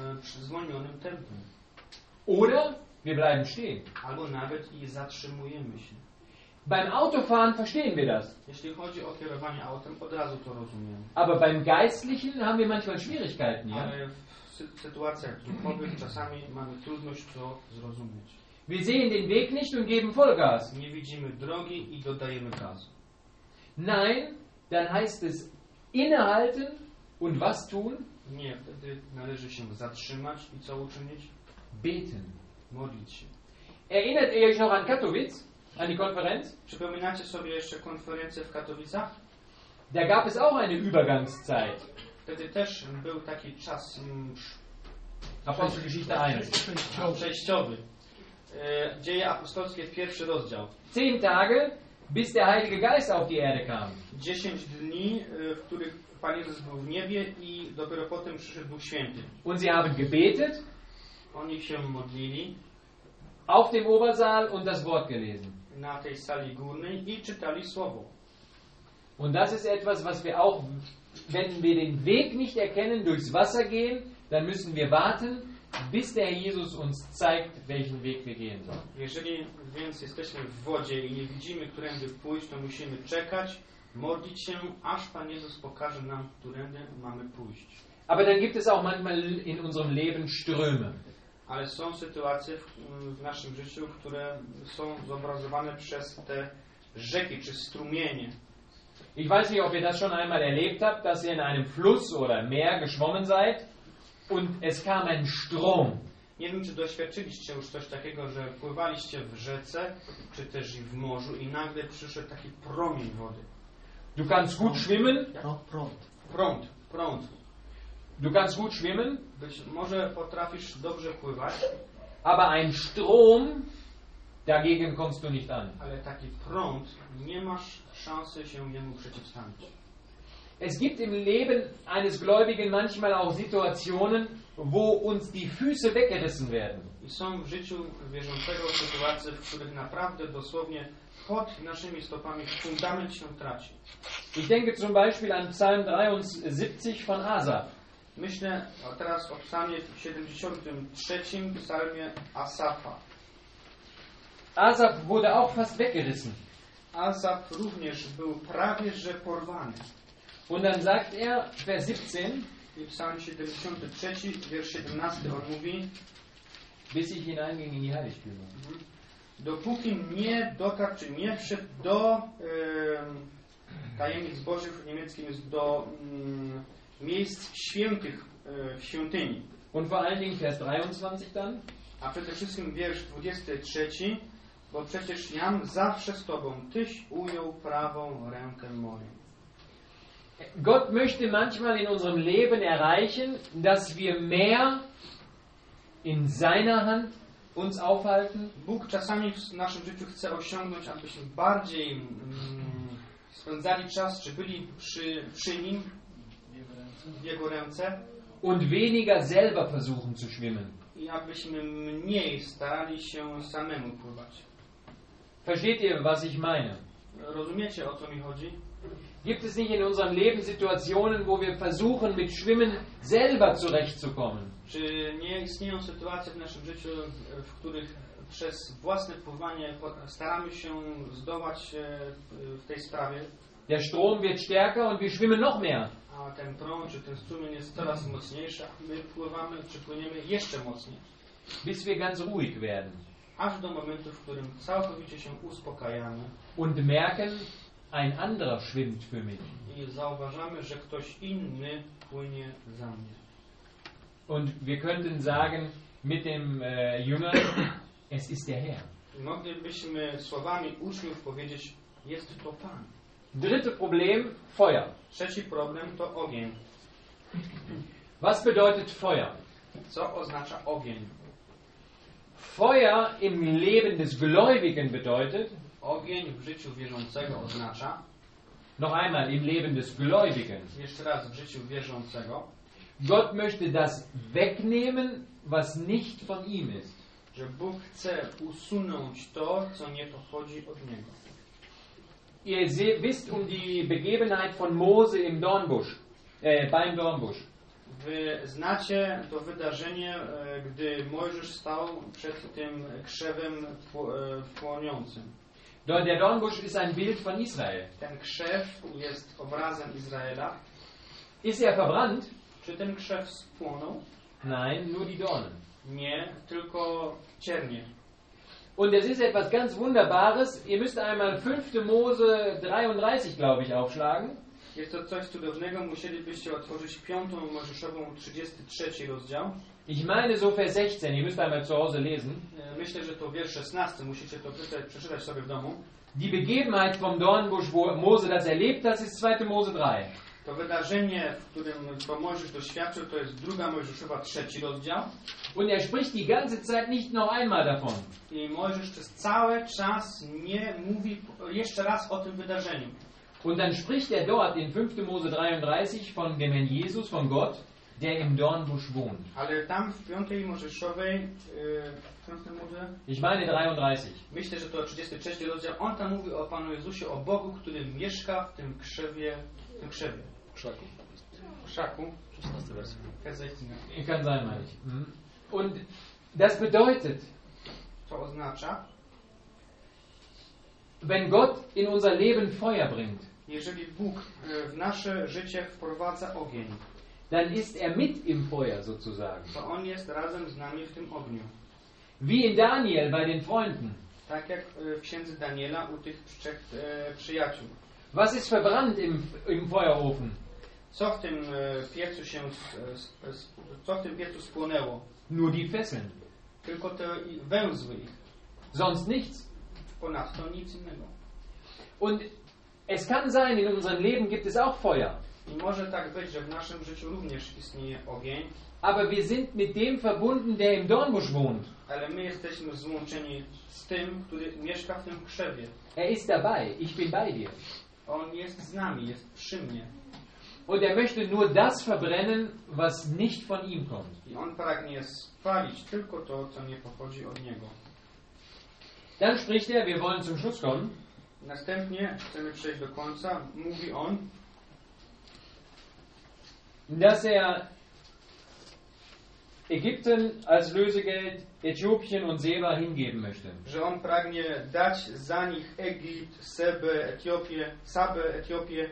e, przy zwolnionym tempie. Oder wir bleiben stehen. Albo nawet i zatrzymujemy się. Beim Autofahren verstehen wir das. Jeśli chodzi o kierowanie autem, od razu to rozumiem. Aber beim Geistlichen haben wir manchmal Schwierigkeiten, ja? Ale w sy- sytuacjach duchowych czasami mamy trudność to zrozumieć. Wir sehen den Weg nicht und geben Vollgas. Nie widzimy drogi i dodajemy gazu. Nein, dann heißt es innehalten und was tun? Nie, wtedy należy się zatrzymać i co uczynić? Beten. Modlić się. Erinnert ihr euch noch an Katowice, an die Konferenz? Przypominacie sobie jeszcze konferencję w Katowicach? Da gab es auch eine Übergangszeit. Wtedy też był taki czas Apostelgeschichte 1. przejściowy. E, Dzieje apostolskie, pierwszy rozdział. Zehn Tage, bis der Heilige Geist auf die Erde kam. 10 dni, e, w których Pan Jezus był w niebie i dopiero potem przyszedł Duch Święty. Und sie haben gebetet Oni się modlili auf dem Obersaal und das Wort gelesen. na tej sali górnej i czytali Słowo. Und das ist etwas, was wir auch, wenn wir den Weg nicht erkennen, durchs Wasser gehen, dann müssen wir warten, bis der Jesus uns zeigt, welchen Weg wir gehen sollen. Jeżeli więc jesteśmy w wodzie i nie widzimy, którędy pójść, to musimy czekać, modlić się, aż Pan Jezus pokaże nam, którędy mamy pójść. Aber dann gibt es auch manchmal in unserem Leben Ströme. Ale są sytuacje w, w naszym życiu, które są zobrazowane przez te rzeki czy strumienie. Ich weiß nicht, ob ihr das schon einmal erlebt habt, dass ihr in einem Fluss oder Meer geschwommen seid und es kam ein Strom. Nie wiem, czy doświadczyliście już coś takiego, że pływaliście w rzece, czy też i w morzu i nagle przyszedł taki promień wody. Du kannst gut schwimmen, No, prąd. Prąd, prąd. du kannst gut schwimmen, Być może potrafisz dobrze pływać, aber ein Strom, dagegen kommst du nicht an. ale taki prąd, nie masz szansy się jemu przeciwstawić. Es gibt im Leben eines Gläubigen manchmal auch Situationen, wo uns die Füße weggerissen werden. I są w życiu wierzącego sytuacje, w których naprawdę dosłownie pod naszymi stopami fundament się traci. Ich denke zum Beispiel an Psalm 73 von Asaf. Myślę teraz o psalmie 73, psalmie Asafa. Asaf wurde auch fast weggerissen. Asaf również był prawie że porwany. Und dann sagt er, Vers 17, I psalm 73, wiersz 17, on mówi bis ich hineinging in die Heiligtümer. Dopóki nie dotarł, czy nie wszedł do em, tajemnic Bożych, w niemieckim jest do mm, miejsc świętych e, w świątyni. Und vor allen Dingen Vers 23 dann, A przede wszystkim wiersz 23, bo przecież jam zawsze z Tobą, Tyś ujął prawą rękę moją. Gott möchte manchmal in unserem Leben erreichen, dass wir mehr in seiner Hand uns aufhalten Bóg czasami w naszym życiu chce osiągnąć, abyśmy bardziej mm, spędzali czas, czy byli przy, przy Nim, w Jego ręce, und weniger selber versuchen zu schwimmen. i abyśmy mniej starali się samemu pływać. Versteht ihr, was ich meine? Rozumiecie, o co mi chodzi? Gibt es nicht in unserem Leben Situationen, wo wir versuchen, mit Schwimmen selber zurechtzukommen? Czy nie istnieją sytuacje w naszym życiu, w których przez własne pływanie staramy się zdołać e, w tej sprawie, Der Strom wird stärker und wir schwimmen noch mehr. a ten prąd czy ten strumień jest coraz mocniejszy, my pływamy czy płyniemy jeszcze mocniej. bis wir ganz ruhig werden Aż do momentu, w którym całkowicie się uspokajamy und merken, ein anderer schwimmt für mich. Und wir könnten sagen mit dem äh, Jünger, es ist der Herr. I moglibyśmy słowami uczniów powiedzieć, jest to Pan. Dritte Problem, Feuer. Trzeci problem to ogień. Was bedeutet Feuer? Co oznacza ogień? Feuer im Leben des Gläubigen bedeutet, Ogień w życiu wierzącego oznacza, noch einmal im Leben des Gläubigen, jeszcze raz w życiu wierzącego, Gott möchte das wegnehmen, was nicht von ihm ist. że Bóg chce usunąć to, co nie pochodzi od Niego. ihr wisst um die Begebenheit von Mose im Dornbusch, äh, beim Dornbusch. Wy znacie to wydarzenie, e, gdy Mojżesz stał przed tym krzewem pło- płoniącym. Der Dornbusch ist ein Bild von Israel. Ten krzew jest obrazem Izraela. Ist er verbrannt? Czy ten krzew spłonął? Nein, nur die Dornen. Nie, tylko ciernie. Und es ist etwas ganz Wunderbares. Ihr müsst einmal 5. Mose 33, glaube ich, aufschlagen. Jest to coś cudownego, musielibyście otworzyć piątą Mojżeszową 33 rozdział. Ich meine so Vers 16, ihr müsst einmal zu Hause lesen. E, Myślę, że to wiersz 16, musicie to przeczytać, przeczytać sobie w domu. Die Begebenheit vom Dornbusch, wo Mose das erlebt, das ist 2. Mose 3. To wydarzenie, w którym to Mojżesz doświadczył, to jest druga Mojżeszowa trzeci rozdział. Und er spricht die ganze Zeit nicht noch einmal davon. I Mojżesz przez cały czas nie mówi jeszcze raz o tym wydarzeniu. Und dann spricht er dort in 5. Mose 33 von dem Herrn Jesus, von Gott, der im Dornbusch wohnt. Ale tam w piątej Mojżeszowej, może, Ich meine 33. myślę, że to 33 rozdział, on tam mówi o Panu Jezusie, o Bogu, który mieszka w tym krzewie, w tym krzewie, Krzaku. krzaku. 16 wersja. Vers 16. Kann sein, meine ich. Mhm. Und das bedeutet, To oznacza, wenn Gott in unser Leben Feuer bringt, jeżeli Bóg e, w nasze życie wprowadza ogień, dann ist er mit im Feuer sozusagen. to On jest razem z nami w tym ogniu. Wie in Daniel bei den Freunden. Tak jak e, w księdze Daniela u tych trzech e, przyjaciół. Was ist verbrannt im, im Feuerofen? Co w tym piecu się, co w tym piecu spłonęło? Nur die Fesseln. Tylko te węzły ich. Sonst nichts. Und es kann sein, in unserem Leben gibt es auch Feuer. I może tak być, że w naszym życiu również istnieje ogień, Aber wir sind mit dem verbunden, der im Dornbusch wohnt. ale my jesteśmy złączeni z tym, który mieszka w tym krzewie. Er ist dabei. Ich bin bei dir. On jest z nami, jest przy mnie. Und er möchte nur das verbrennen, was nicht von ihm kommt. I on pragnie spalić tylko to, co nie pochodzi od niego. Dann spricht er, wir wollen zum Schluss kommen, Następnie chcemy przejść do końca. Mówi on, dass er Ägypten als Lösegeld, Äthiopien und Seba hingeben möchte. że on pragnie dać za nich Egipt, Sebę, Etiopię, Sabę, Etiopię.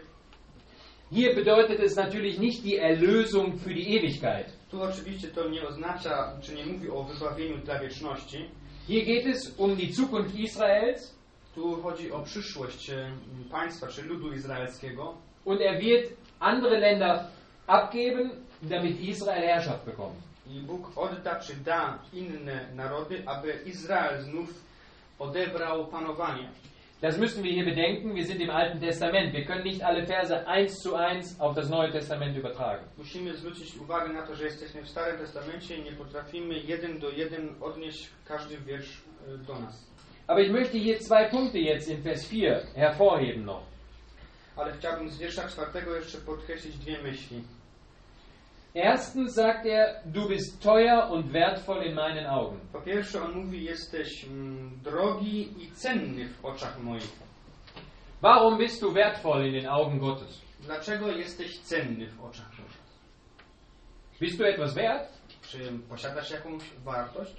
Hier bedeutet es natürlich nicht die Erlösung für die Ewigkeit. Tu oczywiście to nie oznacza, czy nie mówi o wybawieniu dla wieczności. Hier geht es um die Zukunft Israels Tu chodzi o przyszłość e, państwa czy ludu izraelskiego. und er wird andere Länder abgeben, damit Israel Herrschaft bekommt. I Bóg odda czy da inne narody, aby Izrael znów odebrał panowanie. Das müssen wir hier bedenken. Wir sind im Alten Testament. Wir können nicht alle Verse eins zu eins auf das Neue Testament übertragen. Musimy zwrócić uwagę na to, że jesteśmy w Starym Testamencie i nie potrafimy jeden do jeden odnieść każdy wiersz e, do nas. Aber ich möchte hier zwei Punkte jetzt in Vers 4 hervorheben noch. Ale chciałbym z wiersza czwartego jeszcze podkreślić dwie myśli. Erstens sagt er, du bist teuer und wertvoll in meinen Augen. Po pierwsze, on mówi, jesteś mm, drogi i cenny w oczach moich. Warum bist du wertvoll in den Augen Gottes? Dlaczego jesteś cenny w oczach Bożych? Bist du etwas wert? Czy posiadasz jakąś wartość?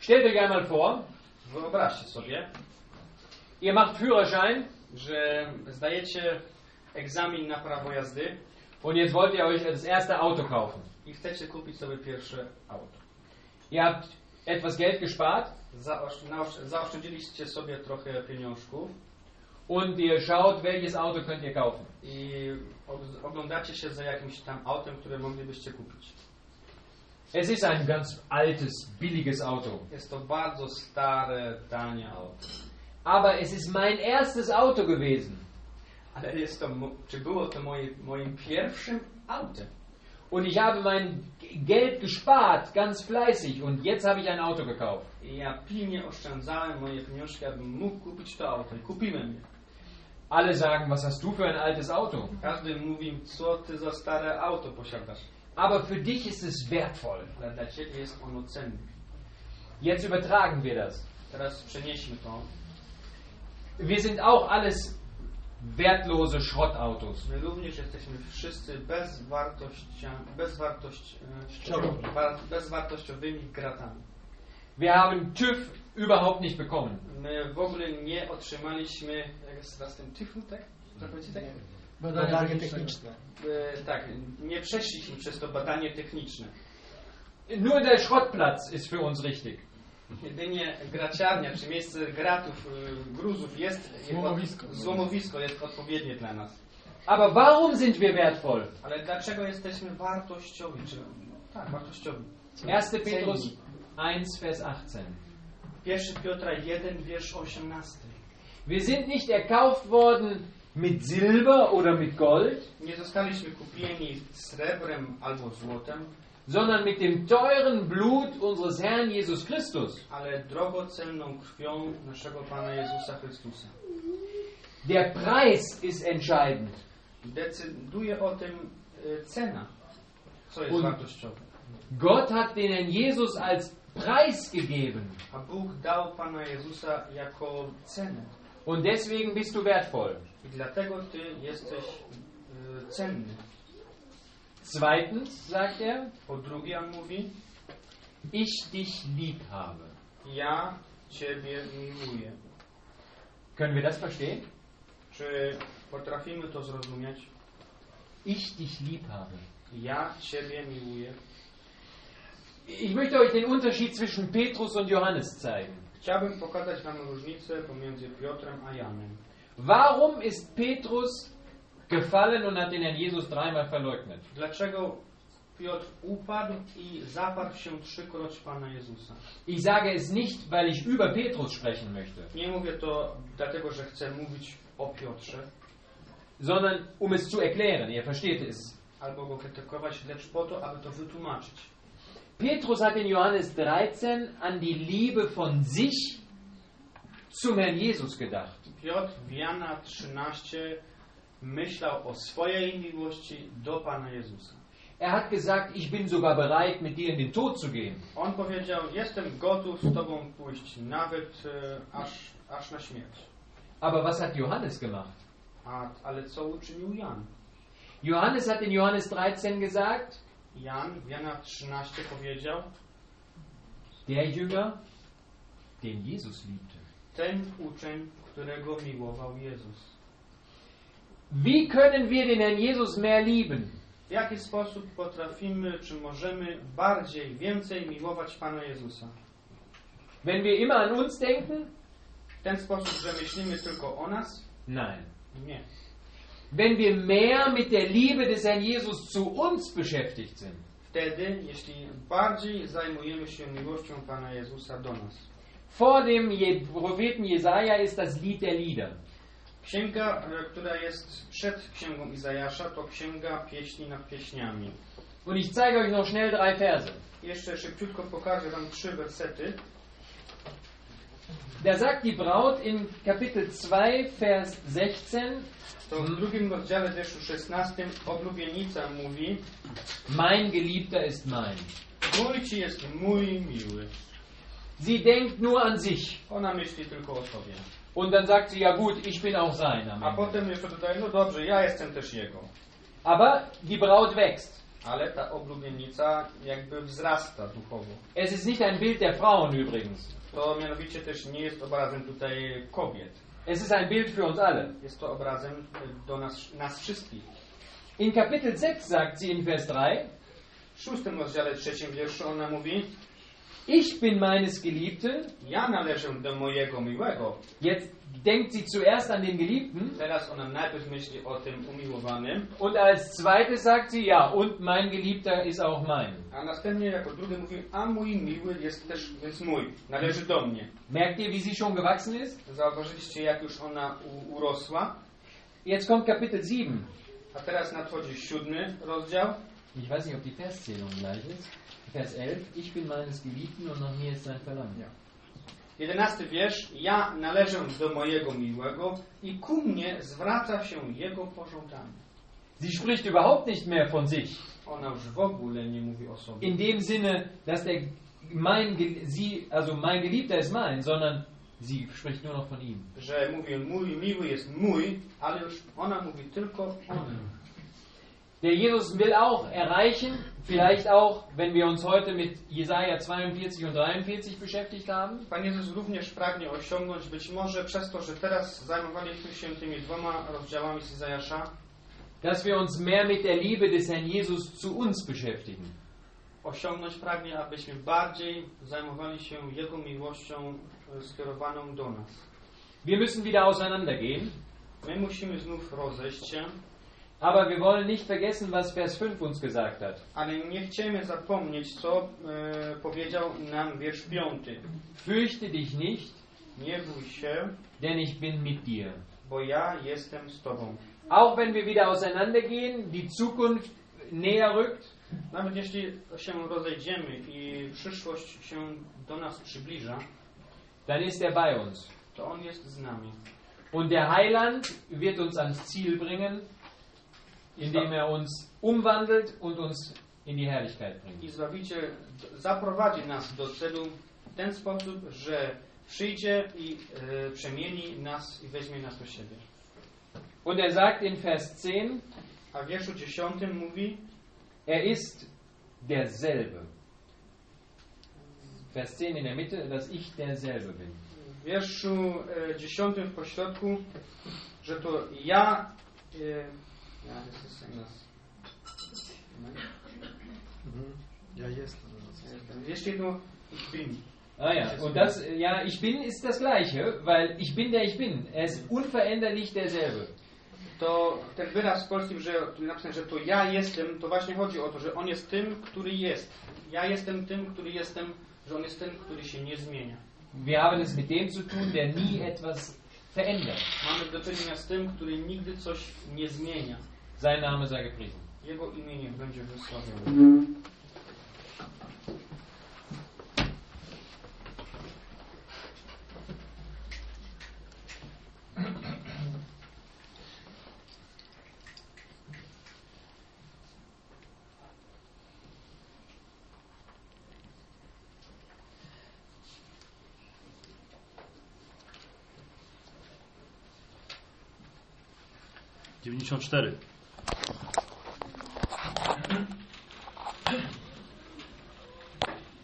Stellt euch einmal vor, Wyobraźcie sobie, ihr macht Führerschein że zdajecie egzamin na prawo jazdy und jetzt wollt ihr euch das erste Auto kaufen. i chcecie kupić sobie pierwsze auto. Ihr habt etwas Geld gespart zaoszczędziliście sobie trochę pieniążków und ihr schaut, welches Auto könnt ihr kaufen. i og- oglądacie się za jakimś tam autem, które moglibyście kupić. Es ist ein ganz altes, billiges Auto. Jest to bardzo stare, tanie auto. Aber es ist mein erstes Auto gewesen. Ale jest to, czy było to moje, moim pierwszym autem? Und ich habe mein Geld gespart, ganz fleißig. Und jetzt habe ich ein Auto gekauft. Ja pilnie oszczędzałem moje pieniążki, abym mógł kupić to auto. I kupiłem je. Alle sagen, was hast du für ein altes Auto? Każdy mówi, co ty za stare auto posiadasz. Aber für dich ist es wertvoll. Dla ciebie jest ono cenne. Jetzt übertragen wir das. Teraz przenieśmy to. Wir sind auch alles wertlose Schrottautos. My również jesteśmy wszyscy bezwartościa, bezwartość, e, bezwartościowymi gratami. Wir haben TÜV überhaupt nicht bekommen. My w ogóle nie otrzymaliśmy, jak jest teraz ten tyfu, tak? Tak? Badanie techniczne. E, tak, nie przeszliśmy przez to badanie techniczne. Nur der Schrottplatz ist für uns richtig. Jedynie graciarnia, czy miejsce gratów, y, gruzów jest, Złomowisko. złomowisko jest odpowiednie dla nas. Aber warum sind wir wertvoll? Ale dlaczego jesteśmy wartościowi? Czy, tak, wartościowi. 1. Petrus 1, Vers 18. 1 Piotra 1, wiersz 18. Wir sind nicht erkauft worden mit Silber oder mit Gold, Nie zostaliśmy kupieni srebrem albo złotem, sondern mit dem teuren Blut unseres Herrn Jesus Christus. ale drogocenną krwią naszego Pana Jezusa Chrystusa. Der Preis ist entscheidend. Decyduje o tym y, cena, co jest Und- wartościowe. Gott hat den Herrn Jesus als Preis gegeben. A Bóg dał Pana Jezusa jako cenę. Und deswegen bist du wertvoll. I dlatego Ty jesteś y, cenny. Zweitens sagt er, Po drugie on mówi, ich dich lieb habe. ja Ciebie miłuję. Können wir das verstehen? Czy potrafimy to zrozumieć? Ich dich lieb habe. Ja Ciebie miłuję. Ich möchte euch den Unterschied zwischen Petrus und Johannes zeigen. Chciałbym pokazać Wam różnicę pomiędzy Piotrem a Janem. Warum ist Petrus gefallen und hat den Herrn Jesus dreimal verleugnet? Dlaczego Piotr upadł i zaparł się trzykroć Pana Jezusa? Ich sage es nicht, weil ich über Petrus sprechen möchte, Nie mówię to dlatego, że chcę mówić o Piotrze sondern um es zu erklären. Ihr versteht es. albo go krytykować, lecz po to, aby to wytłumaczyć. Petrus hat in Johannes 13 an die Liebe von sich zum Herrn Jesus gedacht. Piotr w Jana 13 myślał o swojej miłości do Pana Jezusa. Er hat gesagt, ich bin sogar bereit, mit dir in den Tod zu gehen. On powiedział, jestem gotów z Tobą pójść nawet e, aż, aż na śmierć. Aber was hat Johannes gemacht? A, ale co uczynił Jan? Johannes hat in Johannes 13 gesagt, Jan w Jana 13 powiedział, der Jünger, den Jesus liebte. ten uczeń, którego miłował Jezus. Wie können wir den Herrn Jesus mehr lieben? W jaki sposób potrafimy, czy możemy bardziej, więcej miłować Pana Jezusa? Wenn wir immer an uns denken? W ten sposób, że myślimy tylko o nas? Nein. Nie. Wenn wir mehr mit der Liebe des Herrn Jesus zu uns beschäftigt sind. Wtedy, jeśli bardziej zajmujemy się miłością Pana Jezusa do nas. Vor dem Propheten Jesaja ist das Lied der Lieder. Księga, e, która jest przed księgą Izajasza, to księga pieśni nad pieśniami. Und ich zeige euch noch schnell drei Verse. Jeszcze szybciutko pokażę Wam trzy wersety. Da sagt die Braut in Kapitel 2, Vers 16, To w drugim rozdziale wierszu 16 oblubienica mówi mein Geliebter ist mein. Mój Ci jest mój miły. Sie denkt nur an sich. Ona myśli tylko o sobie. Und dann sagt sie, ja gut, ich bin auch A potem jeszcze dodaje, no dobrze, ja jestem też jego. Aber die Braut wächst. Ale ta oblubienica jakby wzrasta duchowo. Es ist nicht ein Bild der Frauen übrigens. To mianowicie też nie jest obrazem tutaj kobiet. Es ist ein Bild für uns alle. Jest to obrazem e, do nas, nas wszystkich. In Kapitel 6 sagt sie in Vers 3, W szóstym rozdziale trzecim wierszu ona mówi ich bin meines Geliebten. Ja należę do mojego miłego. Jetzt denkt sie zuerst an den Geliebten Teraz ona najpierw myśli o tym umiłowanym, und als zweites sagt sie, ja, und mein Geliebter ist auch mein. a następnie jako drugi mówi, a mój miły jest też więc mój, należy do mnie. Merkt ihr, wie sie schon gewachsen ist? Zauważyliście, jak już ona u, urosła? Jetzt kommt Kapitel 7. A teraz nadchodzi siódmy rozdział. Ich weiß nicht, ob die Verszählung gleich ist. Vers 11, ich bin meines Geliebten und nach mir ist sein Verlangen. Jedenasty wiersz. Ja należę do mojego miłego i ku mnie zwraca się jego pożądanie. Sie spricht überhaupt nicht mehr von sich. Ona już w ogóle nie mówi o sobie. In dem Sinne, dass der mein, sie, also mein Geliebter ist mein, sondern Sie spricht nur noch von ihm. że mówi, mój miły jest mój, ale już ona mówi tylko o nim. Der Jesus will auch erreichen, vielleicht auch, wenn wir uns heute mit Jesaja 42 und 43 beschäftigt haben, Pan Jezus również pragnie osiągnąć, być może przez to, że teraz zajmowaliśmy się tymi dwoma rozdziałami z Izajasza, dass wir uns mehr mit der Liebe des Herrn Jesus zu uns beschäftigen. osiągnąć pragnie, abyśmy bardziej zajmowali się Jego miłością e, skierowaną do nas. Wir müssen wieder auseinandergehen, My musimy znów rozejść się, aber wir wollen nicht vergessen, was Vers 5 uns gesagt hat. ale nie chcemy zapomnieć, co e, powiedział nam wiersz piąty. Fürchte dich nicht, Nie bój się, denn ich bin mit dir. bo ja jestem z Tobą. Auch wenn wir wieder auseinandergehen, die Zukunft näher rückt, Nawet jeśli się rozejdziemy i przyszłość się do nas przybliża, dann ist er bei uns. to On jest z nami. Und der Heiland wird uns ans Ziel bringen, indem er uns umwandelt und uns in die Herrlichkeit I bringt. Zbawiciel d- zaprowadzi nas do celu w ten sposób, że przyjdzie i e, przemieni nas i weźmie nas do siebie. Und er sagt in Vers 10, A w wierszu dziesiątym mówi, er ist derselbe. Vers 10 in der Mitte, dass ich derselbe bin. w wierszu e, dziesiątym w pośrodku, że to ja... E, ja, anders. Mhm. Ja, jest. Jeszcze jedno, ich bin. Ah ja, und das, ja, ich bin ist das Gleiche, weil ich bin der ich bin. Er ist unveränderlich derselbe. To ten wyraz w polskim, że napisane, że to ja jestem, to właśnie chodzi o to, że on jest tym, który jest. Ja jestem tym, który jestem, że on jest tym, który się nie zmienia. Wir haben es mit dem zu tun, der nie etwas verändert. Mamy do czynienia z tym, który nigdy coś nie zmienia. Sein Name sei gepriesen. Jego imię niech będzie wysławione. Dziewięćdziesiąt cztery.